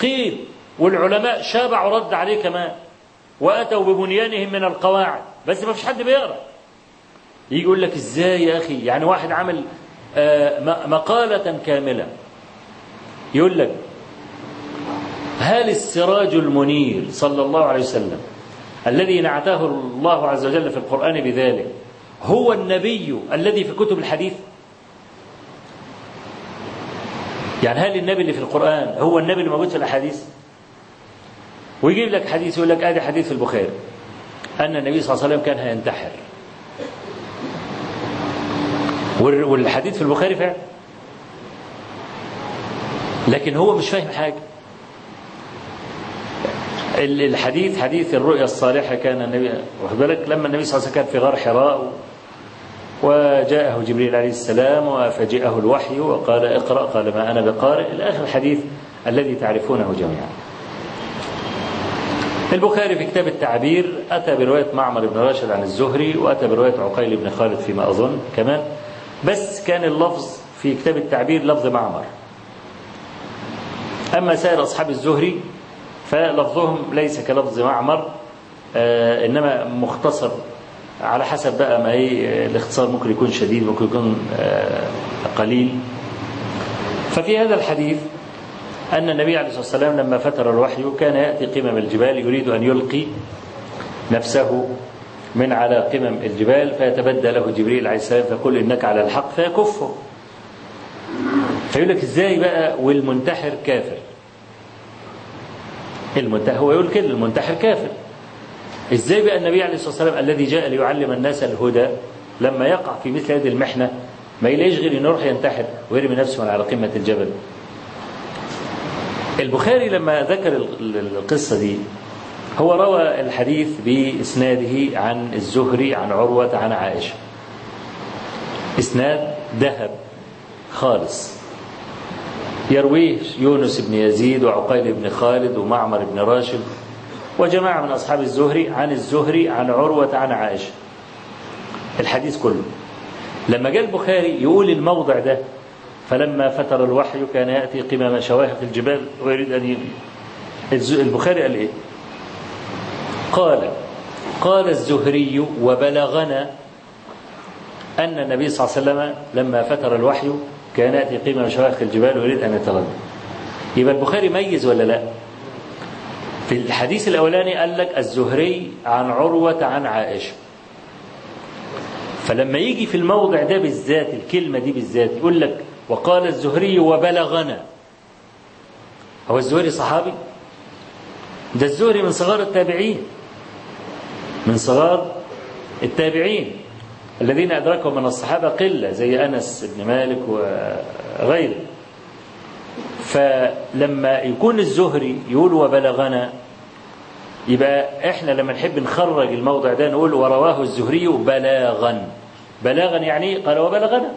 قيل والعلماء شابعوا رد عليه كمان وأتوا ببنيانهم من القواعد بس ما فيش حد بيقرأ. يجي يقول لك إزاي يا أخي؟ يعني واحد عمل مقالة كاملة. يقول لك هل السراج المنير صلى الله عليه وسلم الذي نعته الله عز وجل في القرآن بذلك هو النبي الذي في كتب الحديث؟ يعني هل النبي اللي في القرآن هو النبي اللي موجود في الأحاديث؟ ويجيب لك حديث يقول لك ادي حديث في البخاري أن النبي صلى الله عليه وسلم كان هينتحر. والحديث في البخاري فعلا. لكن هو مش فاهم حاجة. الحديث حديث الرؤيا الصالحة كان النبي واخد بالك؟ لما النبي صلى الله عليه وسلم كان في غار حراء وجاءه جبريل عليه السلام وفجئه الوحي وقال اقرأ قال ما أنا بقارئ. إلى آخر الحديث الذي تعرفونه جميعا. البخاري في كتاب التعبير أتى برواية معمر بن راشد عن الزهري وأتى برواية عقيل بن خالد فيما أظن كمان. بس كان اللفظ في كتاب التعبير لفظ معمر. أما سائر أصحاب الزهري فلفظهم ليس كلفظ معمر آه إنما مختصر على حسب بقى ما هي الاختصار ممكن يكون شديد ممكن يكون آه قليل. ففي هذا الحديث أن النبي عليه الصلاة والسلام لما فتر الوحي كان يأتي قمم الجبال يريد أن يلقي نفسه من على قمم الجبال فيتبدى له جبريل عليه السلام فيقول إنك على الحق فيكفه. فيقول لك إزاي بقى والمنتحر كافر؟ المنتحر هو يقول كده المنتحر كافر. إزاي بقى النبي عليه الصلاة والسلام الذي جاء ليعلم الناس الهدى لما يقع في مثل هذه المحنة ما يلاقيش غير إنه يروح ينتحر ويرمي نفسه من على قمة الجبل؟ البخاري لما ذكر القصة دي هو روى الحديث بإسناده عن الزهري عن عروة عن عائشة. إسناد ذهب خالص. يرويه يونس بن يزيد وعقيل بن خالد ومعمر بن راشد وجماعة من أصحاب الزهري عن الزهري عن عروة عن عائشة. الحديث كله. لما جاء البخاري يقول الموضع ده فلما فتر الوحي كان يأتي قمم شواهق الجبال ويريد أن يبني البخاري قال إيه؟ قال قال الزهري وبلغنا أن النبي صلى الله عليه وسلم لما فتر الوحي كان يأتي قمم شواهق الجبال ويريد أن يتردد يبقى البخاري ميز ولا لا؟ في الحديث الأولاني قال لك الزهري عن عروة عن عائشة. فلما يجي في الموضع ده بالذات الكلمة دي بالذات يقول لك وقال الزهري وبلغنا. هو الزهري صحابي؟ ده الزهري من صغار التابعين. من صغار التابعين الذين أدركهم من الصحابة قلة زي أنس بن مالك وغيره. فلما يكون الزهري يقول وبلغنا يبقى إحنا لما نحب نخرج الموضع ده نقول ورواه الزهري بلاغا. بلاغا يعني قال وبلغنا.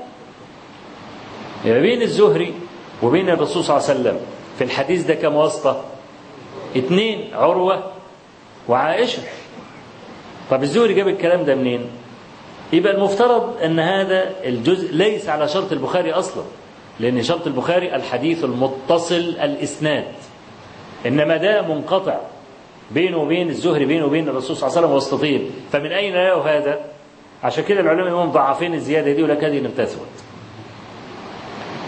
يبقى بين الزهري وبين الرسول صلى الله عليه وسلم في الحديث ده كم واسطة؟ اتنين عروة وعائشة. طب الزهري جاب الكلام ده منين؟ يبقى المفترض إن هذا الجزء ليس على شرط البخاري أصلا. لأن شرط البخاري الحديث المتصل الإسناد. إنما ده منقطع بينه وبين الزهري بينه وبين الرسول صلى الله عليه وسلم واسطتين فمن أين له هذا؟ عشان كده العلماء يقولون ضعفين الزيادة دي ولا هذه لم تثبت.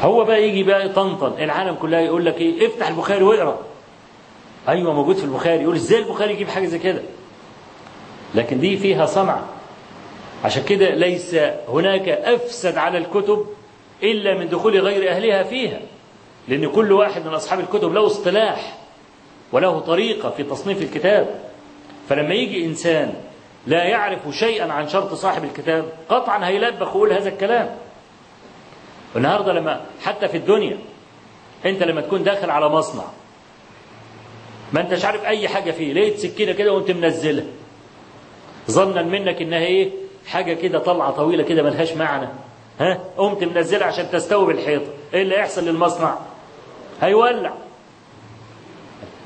هو بقى يجي بقى يطنطن. العالم كلها يقول لك إيه؟ افتح البخاري واقرأ. أيوه موجود في البخاري. يقول إزاي البخاري يجيب حاجة زي كده؟ لكن دي فيها صنعة. عشان كده ليس هناك أفسد على الكتب إلا من دخول غير أهلها فيها. لأن كل واحد من أصحاب الكتب له اصطلاح وله طريقة في تصنيف الكتاب. فلما يجي إنسان لا يعرف شيئا عن شرط صاحب الكتاب قطعا هيلبخ ويقول هذا الكلام. النهارده لما حتى في الدنيا أنت لما تكون داخل على مصنع ما أنتش عارف أي حاجة فيه لقيت سكينة كده وانت منزلها. ظنا منك إنها إيه؟ حاجة كده طلعه طويلة كده ملهاش معنى. ها قمت منزلها عشان تستوعب الحيطه إيه اللي هيحصل للمصنع؟ هيولع.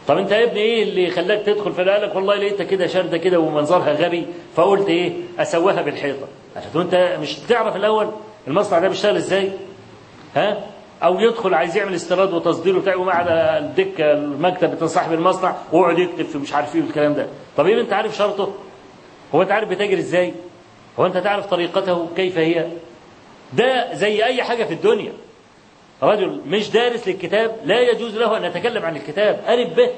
طب أنت يا ابني إيه اللي خلاك تدخل فقال لك والله لقيتها كده شاردة كده ومنظرها غبي فقلت إيه؟ أسويها بالحيطة. عشان أنت مش تعرف الأول المصنع ده بيشتغل إزاي؟ ها؟ أو يدخل عايز يعمل استيراد وتصدير وبتاع وما على الدكة المكتب بتاع صاحب المصنع ويقعد يكتب في مش عارف إيه والكلام ده. طب إيه أنت عارف شرطه؟ هو أنت عارف بيتاجر إزاي؟ هو أنت تعرف طريقته؟ كيف هي؟ ده زي أي حاجة في الدنيا. رجل مش دارس للكتاب لا يجوز له أن يتكلم عن الكتاب ألف به.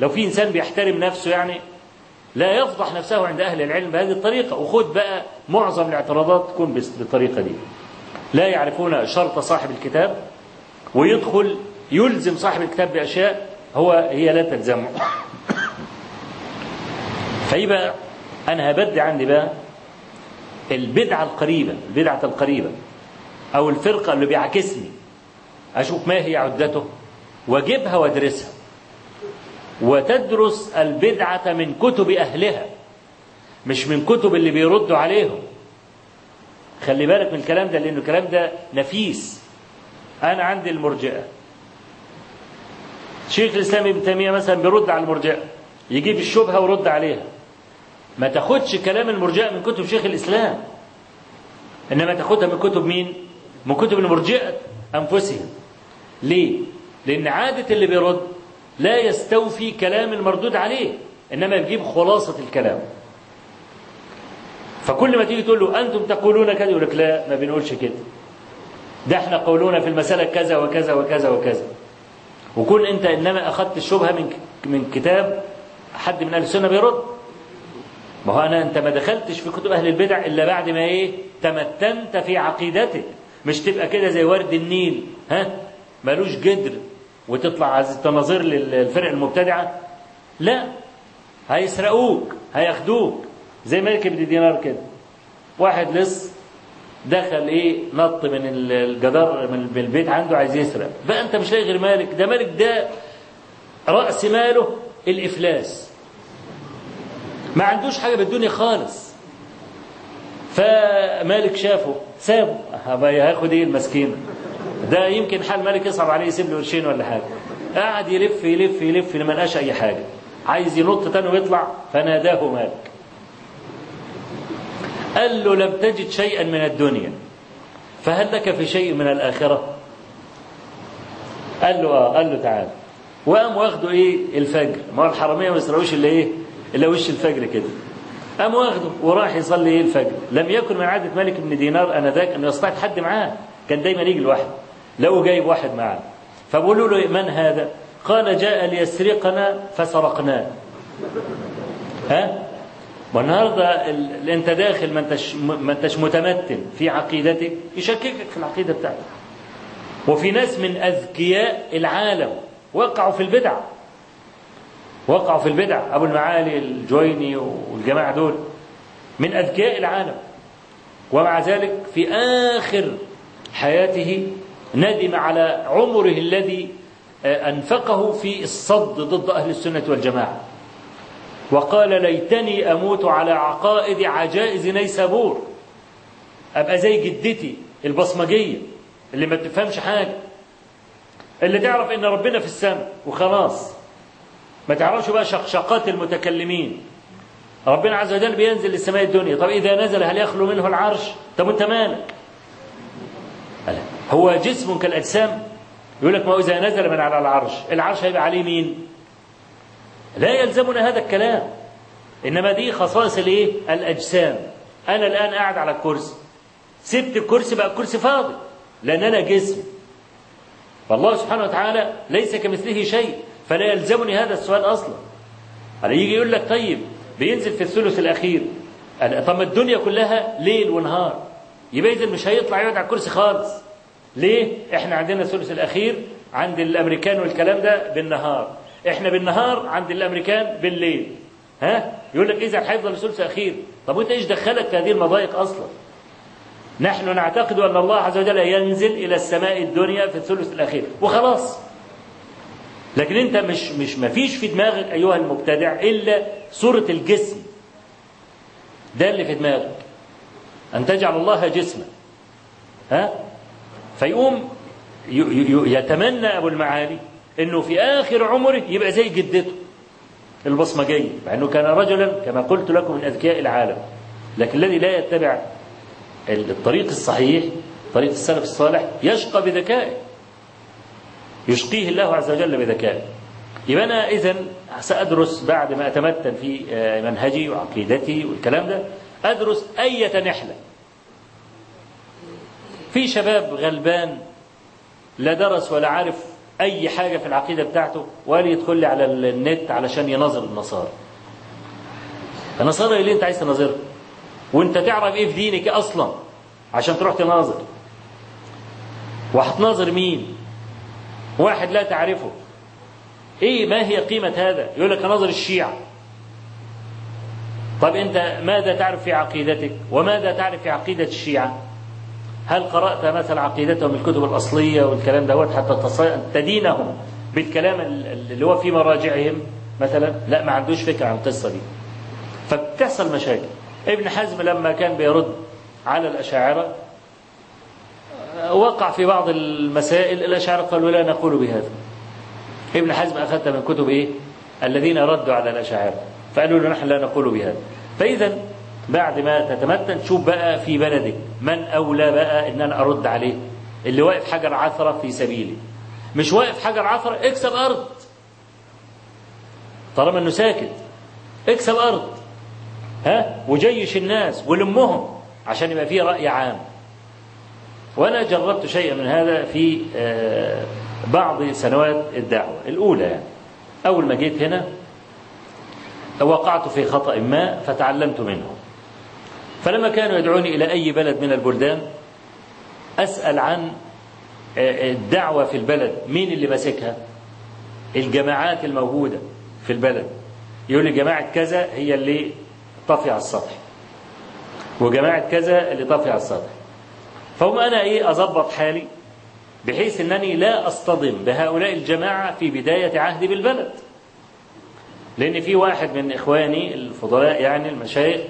لو في إنسان بيحترم نفسه يعني لا يفضح نفسه عند أهل العلم بهذه الطريقة. وخد بقى معظم الاعتراضات تكون بالطريقة دي. لا يعرفون شرط صاحب الكتاب ويدخل يلزم صاحب الكتاب بأشياء هو هي لا تلزمه. فيبقى أنا هبدي عندي بقى البدعة القريبة البدعة القريبة أو الفرقة اللي بيعكسني. أشوف ما هي عدته واجيبها وادرسها. وتدرس البدعة من كتب أهلها مش من كتب اللي بيردوا عليهم. خلي بالك من الكلام ده لأنه الكلام ده نفيس. أنا عندي المرجئة. شيخ الإسلام ابن تيمية مثلا بيرد على المرجئة يجيب الشبهة ويرد عليها. ما تاخدش كلام المرجئة من كتب شيخ الإسلام. إنما تاخدها من كتب مين؟ من كتب المرجئة أنفسهم. ليه؟ لأن عادة اللي بيرد لا يستوفي كلام المردود عليه إنما يجيب خلاصة الكلام. فكل ما تيجي تقول له أنتم تقولون كذا يقول لك لا ما بنقولش كده. ده إحنا قولنا في المسألة كذا وكذا وكذا وكذا. وكون أنت إنما أخذت الشبهة من من كتاب حد من أهل السنة بيرد. ما هو أنا أنت ما دخلتش في كتب أهل البدع إلا بعد ما إيه؟ تمتنت في عقيدتك. مش تبقى كده زي ورد النيل ها؟ ملوش جدر وتطلع تناظر للفرق المبتدعة. لا هيسرقوك هياخدوك. زي ملك بن دينار كده. واحد لص دخل إيه؟ نط من الجدار من البيت عنده عايز يسرق. بقى أنت مش لاقي غير مالك. ده مالك ده رأس ماله؟ الإفلاس. ما عندوش حاجة بالدنيا خالص. فمالك شافه سابه. هياخد إيه المسكين ده يمكن حال مالك يصعب عليه يسيب له قرشين ولا حاجة. قعد يلف يلف يلف لما لقاش أي حاجة. عايز ينط تاني ويطلع فناداه مالك. قال له لم تجد شيئا من الدنيا فهل لك في شيء من الآخرة؟ قال له آه قال له تعالى وقام واخده إيه؟ الفجر. ما الحرامية ما يسرقوش إلا إيه؟ إلا وش الفجر كده؟ قام واخده وراح يصلي الفجر لم يكن من عادة مالك بن دينار آنذاك انه يصطاد حد معاه. كان دايما يجي لوحده لقوا جايب واحد معاه. فبقولوا له من هذا؟ قال جاء ليسرقنا فسرقناه. ها؟ والنهاردة ال... أنت داخل ما انتش ما انتش متمتن في عقيدتك يشككك في العقيدة بتاعتك. وفي ناس من أذكياء العالم وقعوا في البدع. وقعوا في البدع أبو المعالي الجويني والجماعة دول من أذكياء العالم. ومع ذلك في آخر حياته ندم على عمره الذي أنفقه في الصد ضد أهل السنة والجماعة. وقال ليتني أموت على عقائد عجائز نيسابور. أبقى زي جدتي البصمجية اللي ما تفهمش حاجة اللي تعرف إن ربنا في السماء وخلاص. ما تعرفش بقى شقشقات المتكلمين. ربنا عز وجل بينزل للسماء الدنيا. طب إذا نزل هل يخلو منه العرش؟ طب أنت مالك؟ هو جسم كالأجسام. يقول لك ما إذا نزل من على العرش. العرش هيبقى عليه مين؟ لا يلزمنا هذا الكلام. إنما دي خصائص الإيه؟ الأجسام. أنا الآن قاعد على الكرسي سبت الكرسي بقى الكرسي فاضي. لأن أنا جسم. فالله سبحانه وتعالى ليس كمثله شيء. فلا يلزمني هذا السؤال أصلا. على يجي يقول لك طيب بينزل في الثلث الأخير. طب الدنيا كلها ليل ونهار. يبقى اذا مش هيطلع يقعد على الكرسي خالص. ليه؟ إحنا عندنا الثلث الأخير عند الأمريكان والكلام ده بالنهار. إحنا بالنهار عند الأمريكان بالليل. ها؟ يقول لك إذا هيفضل الثلث الأخير. طب وأنت إيش دخلك في هذه المضايق أصلا؟ نحن نعتقد أن الله عز وجل ينزل إلى السماء الدنيا في الثلث الأخير. وخلاص. لكن انت مش مش ما فيش في دماغك أيها المبتدع إلا صورة الجسم. ده اللي في دماغك. أن تجعل الله جسما. ها؟ فيقوم يتمنى أبو المعالي إنه في آخر عمره يبقى زي جدته. البصمجيه مع إنه كان رجلا كما قلت لكم من أذكياء العالم. لكن الذي لا يتبع الطريق الصحيح طريق السلف الصالح يشقى بذكائه. يشقيه الله عز وجل بذكائه. يبقى أنا اذا سأدرس بعد ما أتمتن في منهجي وعقيدتي والكلام ده أدرس أية نحلة. في شباب غلبان لا درس ولا عارف أي حاجة في العقيدة بتاعته ولا يدخل لي على النت علشان يناظر النصارى. النصارى اللي أنت عايز تناظرها وأنت تعرف إيه في دينك أصلا عشان تروح تناظر. وهتناظر مين؟ واحد لا تعرفه. إيه ما هي قيمة هذا؟ يقول لك اناظر الشيعة. طب أنت ماذا تعرف في عقيدتك؟ وماذا تعرف في عقيدة الشيعة؟ هل قرأت مثلا عقيدتهم الكتب الأصلية والكلام دوت حتى تدينهم بالكلام اللي هو في مراجعهم مثلا؟ لا ما عندوش فكرة عن القصة دي. فبتحصل مشاكل. ابن حزم لما كان بيرد على الأشاعرة وقع في بعض المسائل الأشاعرة قالوا لا نقول بهذا. ابن حزم أخذت من كتب إيه؟ الذين ردوا على الأشاعرة. فقالوا له نحن لا نقول بهذا. فإذا بعد ما تتمتن شوف بقى في بلدك من أولى بقى إن أنا أرد عليه. اللي واقف حجر عثرة في سبيلي. مش واقف حجر عثرة اكسب أرض. طالما إنه ساكت اكسب أرض. ها؟ وجيش الناس ولمهم عشان يبقى فيه رأي عام. وأنا جربت شيئا من هذا في بعض سنوات الدعوة. الأولى يعني أول ما جيت هنا وقعت في خطأ ما فتعلمت منه. فلما كانوا يدعوني إلى أي بلد من البلدان أسأل عن الدعوة في البلد. مين اللي ماسكها؟ الجماعات الموجودة في البلد. يقول لي جماعة كذا هي اللي طافية على السطح. وجماعة كذا اللي طافية على السطح. فهم أنا إيه أظبط حالي؟ بحيث أنني لا أصطدم بهؤلاء الجماعة في بداية عهدي بالبلد. لأن في واحد من إخواني الفضلاء يعني المشايخ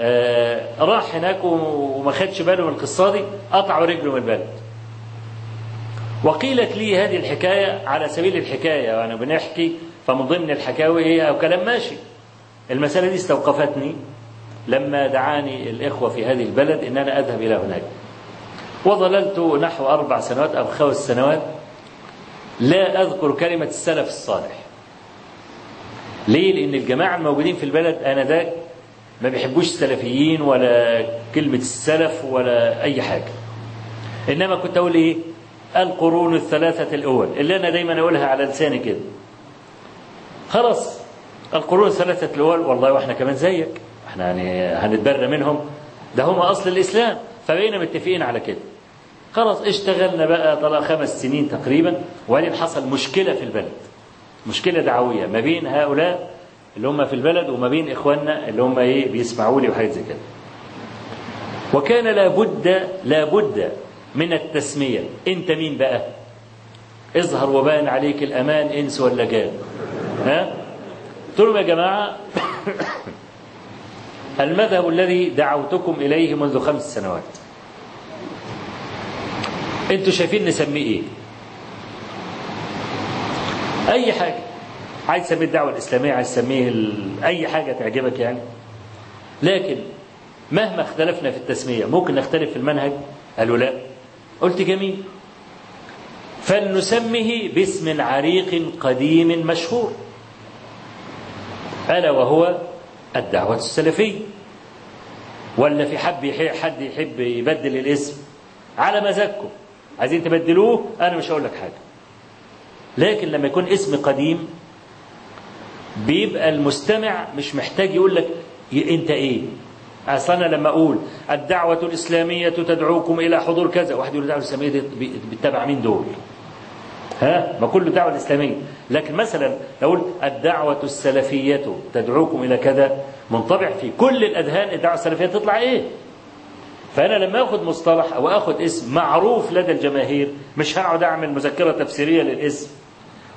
آه راح هناك وما خدش باله من القصة دي قطعوا رجله من البلد. وقيلت لي هذه الحكاية على سبيل الحكاية وأنا بنحكي فمن ضمن الحكاوي هي أو كلام ماشي. المسألة دي استوقفتني لما دعاني الإخوة في هذه البلد إن أنا أذهب إلى هناك. وظللت نحو أربع سنوات أو خمس سنوات لا أذكر كلمة السلف الصالح. ليه؟ لأن الجماعة الموجودين في البلد آنذاك ما بيحبوش السلفيين ولا كلمة السلف ولا أي حاجة. إنما كنت أقول إيه؟ القرون الثلاثة الأول اللي أنا دايما أقولها على لساني كده. خلاص القرون الثلاثة الأول والله وإحنا كمان زيك. إحنا يعني هنتبرى منهم. ده هم أصل الإسلام. فبقينا متفقين على كده. خلاص اشتغلنا بقى طلع خمس سنين تقريبا وبعدين حصل مشكلة في البلد. مشكلة دعوية ما بين هؤلاء اللي هم في البلد وما بين إخواننا اللي هم إيه بيسمعوا لي وحاجات زي كده. وكان لابد لابد من التسمية. أنت مين بقى؟ اظهر وبان عليك الأمان إنس ولا جان. ها؟ قلت لهم يا جماعة المذهب الذي دعوتكم إليه منذ خمس سنوات. أنتوا شايفين نسميه إيه؟ اي حاجة. عايز تسميه الدعوة الإسلامية عايز تسميه ال... أي حاجة تعجبك يعني. لكن مهما اختلفنا في التسمية ممكن نختلف في المنهج؟ قالوا لا. قلت جميل. فلنسمه باسم عريق قديم مشهور. ألا وهو الدعوة السلفية. ولا في حب حد يحب يبدل الاسم؟ على مزاجكم. عايزين تبدلوه أنا مش هقول لك حاجة. لكن لما يكون اسم قديم بيبقى المستمع مش محتاج يقول لك أنت إيه؟ أصل أنا لما أقول الدعوة الإسلامية تدعوكم إلى حضور كذا واحد يقول الدعوة الإسلامية دي بتتبع مين دول؟ ها؟ ما كله دعوه اسلاميه لكن مثلا لو قلت الدعوة السلفية تدعوكم إلى كذا منطبع في كل الأذهان الدعوة السلفية تطلع إيه؟ فأنا لما آخذ مصطلح أو آخذ اسم معروف لدى الجماهير مش هقعد أعمل مذكرة تفسيرية للاسم.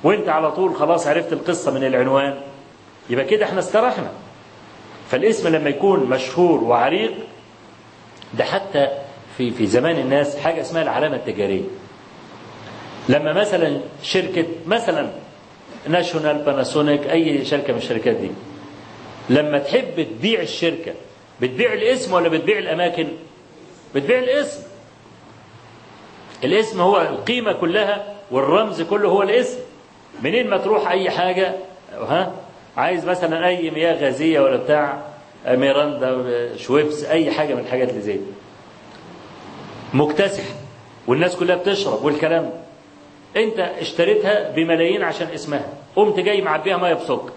وأنت على طول خلاص عرفت القصة من العنوان. يبقى كده إحنا استرحنا. فالاسم لما يكون مشهور وعريق ده حتى في في زمان الناس حاجة اسمها العلامة التجارية. لما مثلا شركة مثلا ناشونال باناسونيك أي شركة من الشركات دي لما تحب تبيع الشركة بتبيع الاسم ولا بتبيع الأماكن؟ بتبيع الاسم. الاسم هو القيمة كلها والرمز كله هو الاسم. منين ما تروح أي حاجة ها؟ عايز مثلا أي مياه غازية ولا بتاع ميراندا شويبس أي حاجة من الحاجات اللي زي دي. مكتسح والناس كلها بتشرب والكلام أنت اشتريتها بملايين عشان اسمها. قمت جاي معبيها مية بسكر.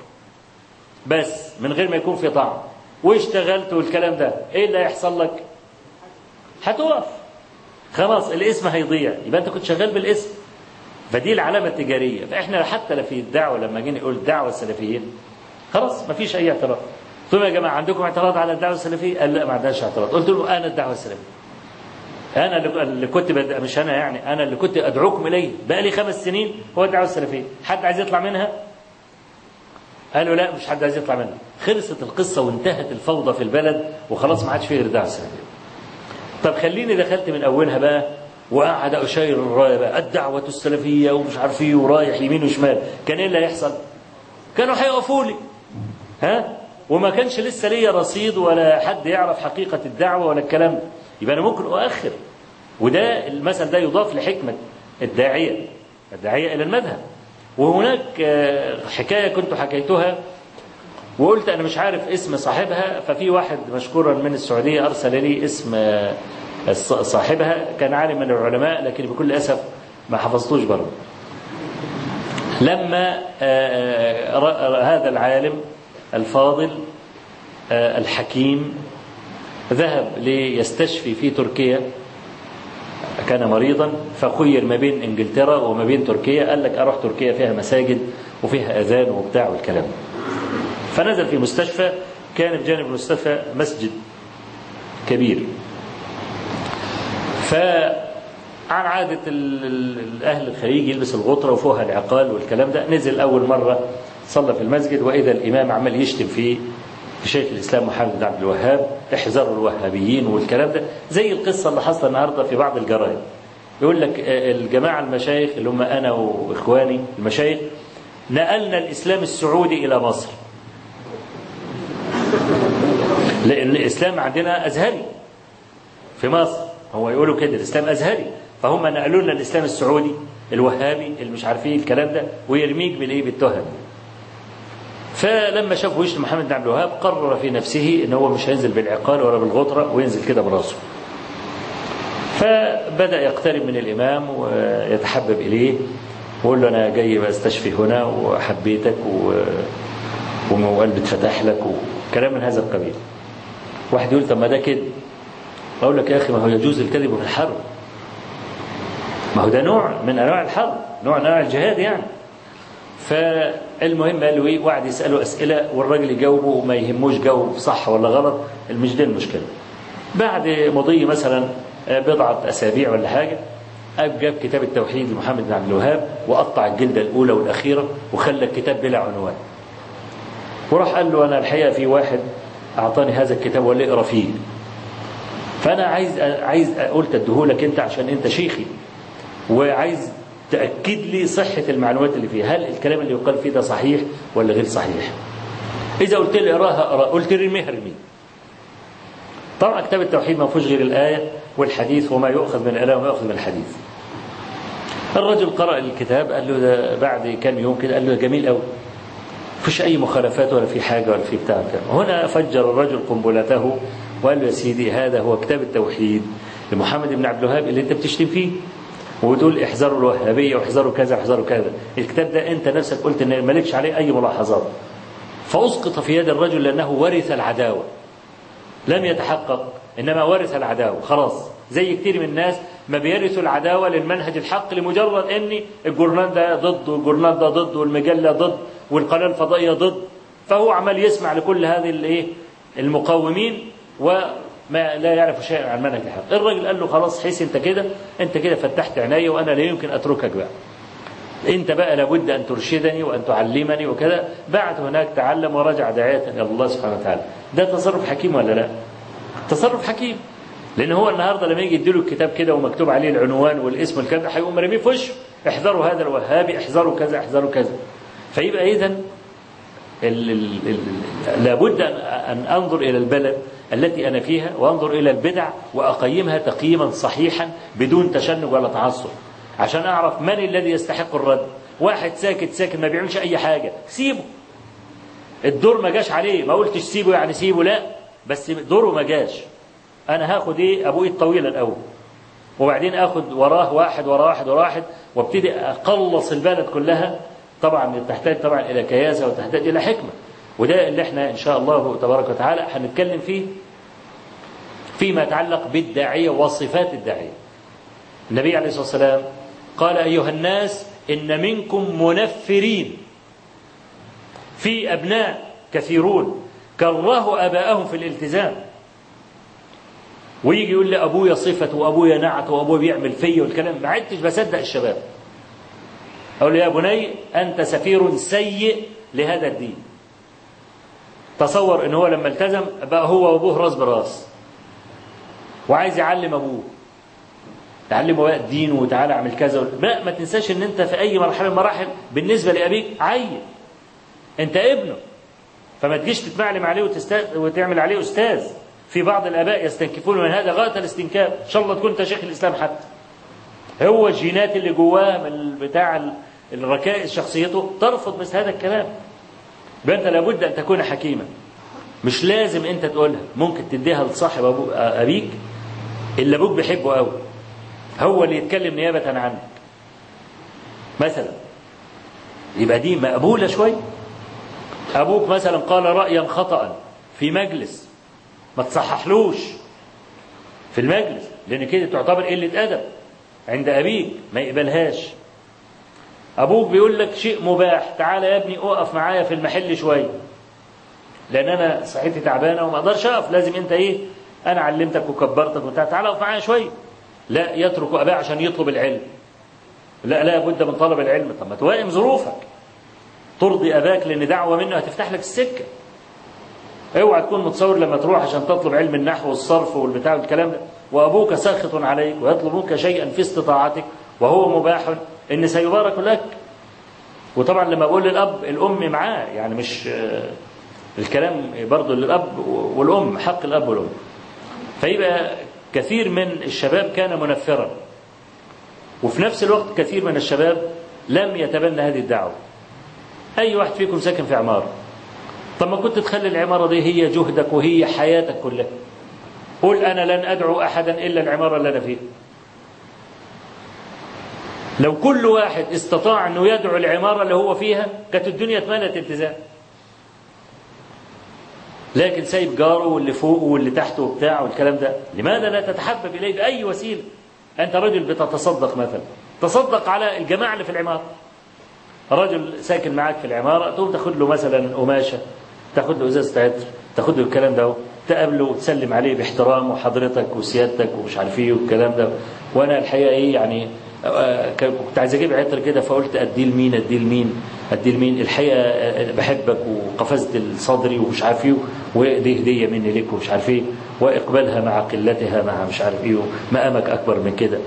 بس من غير ما يكون في طعم. واشتغلت والكلام ده. إيه اللي هيحصل لك؟ هتقف. خلاص الاسم هيضيع. يبقى انت كنت شغال بالاسم. فدي العلامة التجارية. فإحنا حتى في الدعوة لما جينا نقول الدعوة السلفية خلاص ما فيش أي اعتراض. قلت يا جماعة عندكم اعتراض على الدعوة السلفية؟ قال لا ما عندناش اعتراض. قلت له أنا الدعوة السلفية. أنا اللي كنت بد... مش أنا يعني أنا اللي كنت أدعوكم إليه. بقى لي خمس سنين هو الدعوة السلفية. حد عايز يطلع منها؟ قالوا لا مش حد عايز يطلع منها. خلصت القصة وانتهت الفوضى في البلد وخلاص ما عادش فيه غير الدعوة السلفية. طب خليني دخلت من أولها بقى وقعد أشير الراية بقى الدعوة السلفية ومش عارف إيه ورايح يمين وشمال. كان إيه اللي هيحصل؟ كانوا هيقفوا لي. ها؟ وما كانش لسه ليا رصيد ولا حد يعرف حقيقة الدعوة ولا الكلام. ده يبقى أنا ممكن أؤخر. وده المثل ده يضاف لحكمة الداعية الداعية إلى المذهب. وهناك آه، حكاية كنت حكيتها وقلت أنا مش عارف اسم صاحبها ففي واحد مشكورا من السعودية أرسل لي اسم آه، صاحبها كان عالم من العلماء لكن بكل أسف ما حفظتوش برضه لما آه، ر- هذا العالم الفاضل آه، الحكيم ذهب ليستشفي في تركيا كان مريضا فخير ما بين إنجلترا وما بين تركيا قال لك أروح تركيا فيها مساجد وفيها أذان وبتاع والكلام. فنزل في مستشفى كان بجانب المستشفى مسجد كبير فعن عادة ال- ال- الأهل الخليج يلبس الغطرة وفوقها العقال والكلام ده. نزل أول مرة صلى في المسجد وإذا الإمام عمال يشتم في شيخ الإسلام محمد بن عبد الوهاب احذروا الوهابيين والكلام ده. زي القصة اللي حصلت النهاردة في بعض الجرايد يقول لك آه، الجماعة المشايخ اللي هم أنا وإخواني المشايخ نقلنا الإسلام السعودي إلى مصر. لأن الإسلام عندنا أزهري في مصر. هو يقولوا كده الإسلام أزهري فهم نقلوا لنا الإسلام السعودي الوهابي اللي مش عارفين الكلام ده ويرميك بالإيه بالتهم فلما شاف وش محمد بن عبد الوهاب قرر في نفسه إن هو مش هينزل بالعقال ولا بالغطرة وينزل كده براسه. فبدأ يقترب من الإمام ويتحبب إليه ويقول له أنا جاي بستشفي هنا وحبيتك و... وقلبي اتفتح لك وكلام من هذا القبيل. واحد يقول طب ما ده كده أقول لك يا أخي ما هو يجوز الكذب في الحرب. ما هو ده نوع من أنواع الحرب، نوع من أنواع الجهاد يعني. فالمهم قال له إيه؟ وقعد يسأله أسئلة والراجل يجاوبه وما يهموش جاوب صح ولا غلط. مش دي المشكلة. بعد مضي مثلا بضعة أسابيع ولا حاجة أب جاب كتاب التوحيد لمحمد بن عبد الوهاب وقطع الجلدة الأولى والأخيرة وخلى الكتاب بلا عنوان. وراح قال له أنا الحقيقة في واحد أعطاني هذا الكتاب ولا إقرأ فيه. فأنا عايز عايز قلت أديهولك أنت عشان أنت شيخي. وعايز تأكد لي صحة المعلومات اللي فيها. هل الكلام اللي يقال فيه ده صحيح ولا غير صحيح؟ إذا قلت لي اقراها اقرا قلت لي ارميها ارمي طبعا كتاب التوحيد ما فيهوش غير الآية والحديث وما يؤخذ من الآية وما يؤخذ من الحديث. الرجل قرأ الكتاب قال له ده بعد كام يوم كده قال له جميل قوي فيش أي مخالفات ولا في حاجة ولا في بتاع بتاع. هنا فجر الرجل قنبلته. وقال له يا سيدي هذا هو كتاب التوحيد لمحمد بن عبد الوهاب اللي أنت بتشتم فيه. وتقول احذروا الوهابية واحذروا كذا واحذروا كذا. الكتاب ده انت نفسك قلت إن مالكش عليه أي ملاحظات. فأسقط في يد الرجل لأنه ورث العداوة. لم يتحقق إنما ورث العداوة. خلاص زي كتير من الناس ما بيرثوا العداوة للمنهج الحق لمجرد ان الجورنال ده ضد والجورنال ده ضد والمجلة ضد والقناة الفضائية ضد. فهو عمال يسمع لكل هذه الإيه؟ المقاومين و ما لا يعرف شيئا عن منهج الحق. الراجل قال له خلاص حيث انت كده انت كده فتحت عيني وأنا لا يمكن أتركك بقى. انت بقى لابد أن ترشدني وأن تعلمني وكذا. بعد هناك تعلم ورجع داعية إلى الله سبحانه وتعالى. ده تصرف حكيم ولا لا؟ تصرف حكيم. لأن هو النهارده لما يجي يديله الكتاب كده ومكتوب عليه العنوان والاسم والكلام هيقوم راميه في وشه. احذروا هذا الوهابي احذروا كذا احذروا كذا. فيبقى اذا لابد أن أنظر إلى البلد. التي أنا فيها وأنظر إلى البدع وأقيمها تقييما صحيحا بدون تشنج ولا تعصب. عشان أعرف من الذي يستحق الرد. واحد ساكت ساكت ما بيعملش أي حاجة. سيبه. الدور ما جاش عليه. ما قلتش سيبه يعني سيبه لا. بس دوره ما جاش. أنا هاخد إيه؟ أبو إيد طويلة الأول. وبعدين آخد وراه واحد وراه واحد وراه واحد وابتدي أقلص البلد كلها. طبعا تحتاج طبعا إلى كياسة وتحتاج إلى حكمة. وده اللي إحنا إن شاء الله تبارك وتعالى هنتكلم فيه فيما يتعلق بالداعية وصفات الداعية. النبي عليه الصلاة والسلام قال أيها الناس إن منكم منفرين في أبناء كثيرون كرهوا آباءهم في الالتزام. ويجي يقول لي أبويا صفة وأبويا نعت وأبويا بيعمل فيا والكلام ما عدتش بصدق الشباب. أقول له يا بني أنت سفير سيء لهذا الدين. تصور ان هو لما التزم بقى هو وأبوه راس براس وعايز يعلم أبوه. تعلمه بقى الدين وتعالى اعمل كذا. لا ما تنساش إن أنت في أي مرحلة من المراحل بالنسبة لأبيك عيل. أنت ابنه. فما تجيش تتمعلم عليه وتست... وتعمل عليه أستاذ. في بعض الآباء يستنكفون من هذا غاية الاستنكاف. إن شاء الله تكون أنت شيخ الإسلام حتى. هو الجينات اللي جواه من بتاع الركائز شخصيته ترفض مثل هذا الكلام. يبقى انت لابد أن تكون حكيما. مش لازم انت تقولها. ممكن تديها لصاحب أبو... أبيك اللي أبوك بيحبه قوي هو اللي يتكلم نيابة عنك. مثلا. يبقى دي مقبولة شوية أبوك مثلا قال رايا خطا في مجلس. ما تصححلوش. في المجلس. لأن كده تعتبر قلة أدب. عند أبيك ما يقبلهاش. أبوك بيقول لك شيء مباح. تعالى يا ابني اقف معايا في المحل شوية. لأن أنا صحتي تعبانة وما أقدرش أقف. لازم أنت إيه؟ أنا علمتك وكبرتك وبتاع. تعالى أقف معايا شوية. لا يترك أباه عشان يطلب العلم. لا لا بد من طلب العلم. طب ما توائم ظروفك. ترضي أباك لأن دعوة منه هتفتح لك السكة. اوعى تكون متصور لما تروح عشان تطلب علم النحو والصرف والبتاع والكلام ده. وأبوك ساخط عليك ويطلب منك شيئا في استطاعتك وهو مباح. إن سيبارك لك. وطبعا لما بقول للأب الأم معاه يعني مش الكلام برضه للأب والأم حق الأب والأم. فيبقى كثير من الشباب كان منفرا. وفي نفس الوقت كثير من الشباب لم يتبنى هذه الدعوة. أي واحد فيكم ساكن في عماره طب ما كنت تخلي العمارة دي هي جهدك وهي حياتك كلها. قل أنا لن أدعو احدا إلا العمارة اللي أنا فيها. لو كل واحد استطاع أنه يدعو العمارة اللي هو فيها كانت الدنيا اتملت التزام لكن سايب جاره واللي فوقه واللي تحته وبتاع والكلام ده. لماذا لا تتحبب إليه بأي وسيلة؟ أنت رجل بتتصدق مثلا. تصدق على الجماعة اللي في العمارة. رجل ساكن معاك في العمارة تقوم تاخد له مثلا قماشة تاخد له إزازة عطر تاخد له الكلام ده تقابله وتسلم عليه باحترام وحضرتك وسيادتك ومش عارف إيه والكلام ده. وأنا الحقيقة إيه يعني كنت عايز أجيب عطر كده فقلت أديه لمين؟ أديه لمين؟ أديه لمين؟ الحقيقة بحبك وقفزت صدري ومش عارف إيه ودي هديه مني لك ومش عارف إيه وإقبالها مع قلتها مع مش عارف إيه مقامك أكبر من كده.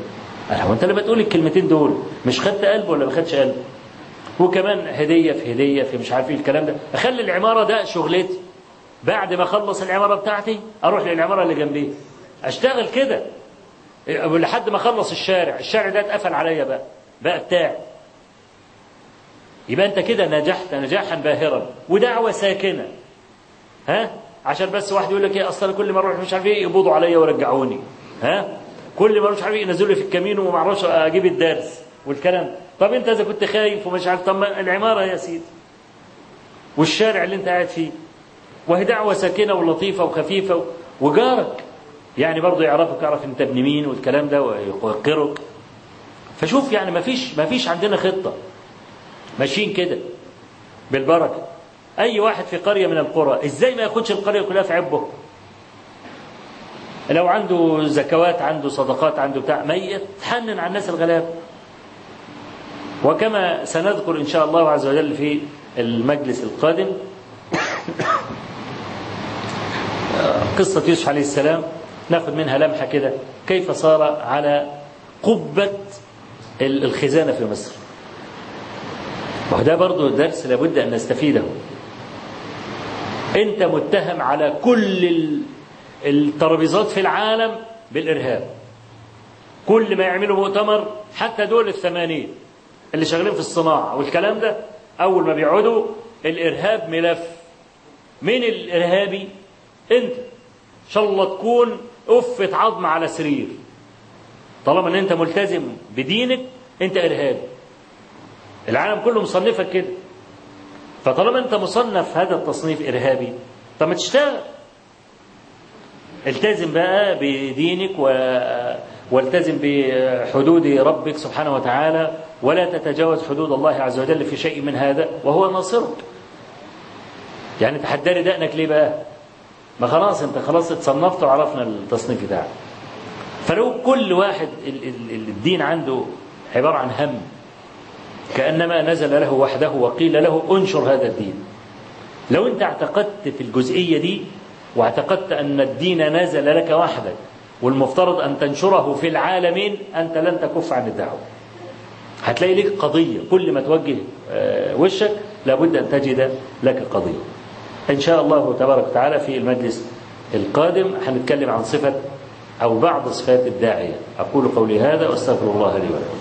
هو أنت لما تقول الكلمتين دول مش خدت قلب ولا ما خدتش قلب؟ وكمان هدية في هدية في مش عارف إيه الكلام ده. أخلي العمارة ده شغلتي. بعد ما أخلص العمارة بتاعتي أروح للعمارة اللي جنبيه أشتغل كده. لحد ما اخلص الشارع الشارع ده اتقفل عليا بقى بقى بتاعي يبقى انت كده نجحت نجاحا باهرا ودعوة ساكنة. ها؟ عشان بس واحد يقول لك إيه أصل كل ما أروح مش عارف إيه يقبضوا عليا ويرجعوني. ها؟ كل ما أروح مش عارف إيه ينزلوا في الكمين وما أعرفش أجيب الدرس والكلام. طب أنت إذا كنت خايف ومش عارف طب العمارة يا سيدي. والشارع اللي أنت قاعد فيه وهي دعوة ساكنة ولطيفة وخفيفة وجارك. يعني برضه يعرفك يعرف أنت ابن مين والكلام ده ويوقرك فشوف يعني ما فيش ما فيش عندنا خطة. ماشيين كده بالبركة. أي واحد في قرية من القرى إزاي ما ياخدش القرية كلها في عبه؟ لو عنده زكوات عنده صدقات عنده بتاع ما يتحنن على الناس الغلاب. وكما سنذكر إن شاء الله عز وجل في المجلس القادم قصة يوسف عليه السلام. ناخد منها لمحة كده. كيف صار على قبة الخزانة في مصر؟ وده برضو درس لابد أن نستفيده. أنت متهم على كل الترابيزات في العالم بالإرهاب. كل ما يعملوا مؤتمر حتى دول الثمانين اللي شغالين في الصناعة والكلام ده أول ما بيقعدوا الإرهاب ملف. مين الإرهابي؟ أنت. إن شاء الله تكون قفة عظم على سرير. طالما إن أنت ملتزم بدينك أنت ارهابي العالم كله مصنفك كده. فطالما أنت مصنف هذا التصنيف إرهابي طب ما تشتغل. التزم بقى بدينك و... والتزم بحدود ربك سبحانه وتعالى ولا تتجاوز حدود الله عز وجل في شيء من هذا وهو ناصرك. يعني تحداري دقنك ليه بقى؟ ما خلاص انت خلاص اتصنفت وعرفنا التصنيف بتاعك. فلو كل واحد الدين عنده عبارة عن هم كأنما نزل له وحده وقيل له انشر هذا الدين. لو انت اعتقدت في الجزئية دي واعتقدت أن الدين نزل لك وحدك والمفترض أن تنشره في العالمين أنت لن تكف عن الدعوة. هتلاقي لك قضية كل ما توجه وشك لابد أن تجد لك قضية. إن شاء الله تبارك وتعالى في المجلس القادم هنتكلم عن صفة أو بعض صفات الداعية. أقول قولي هذا وأستغفر الله لي ولكم.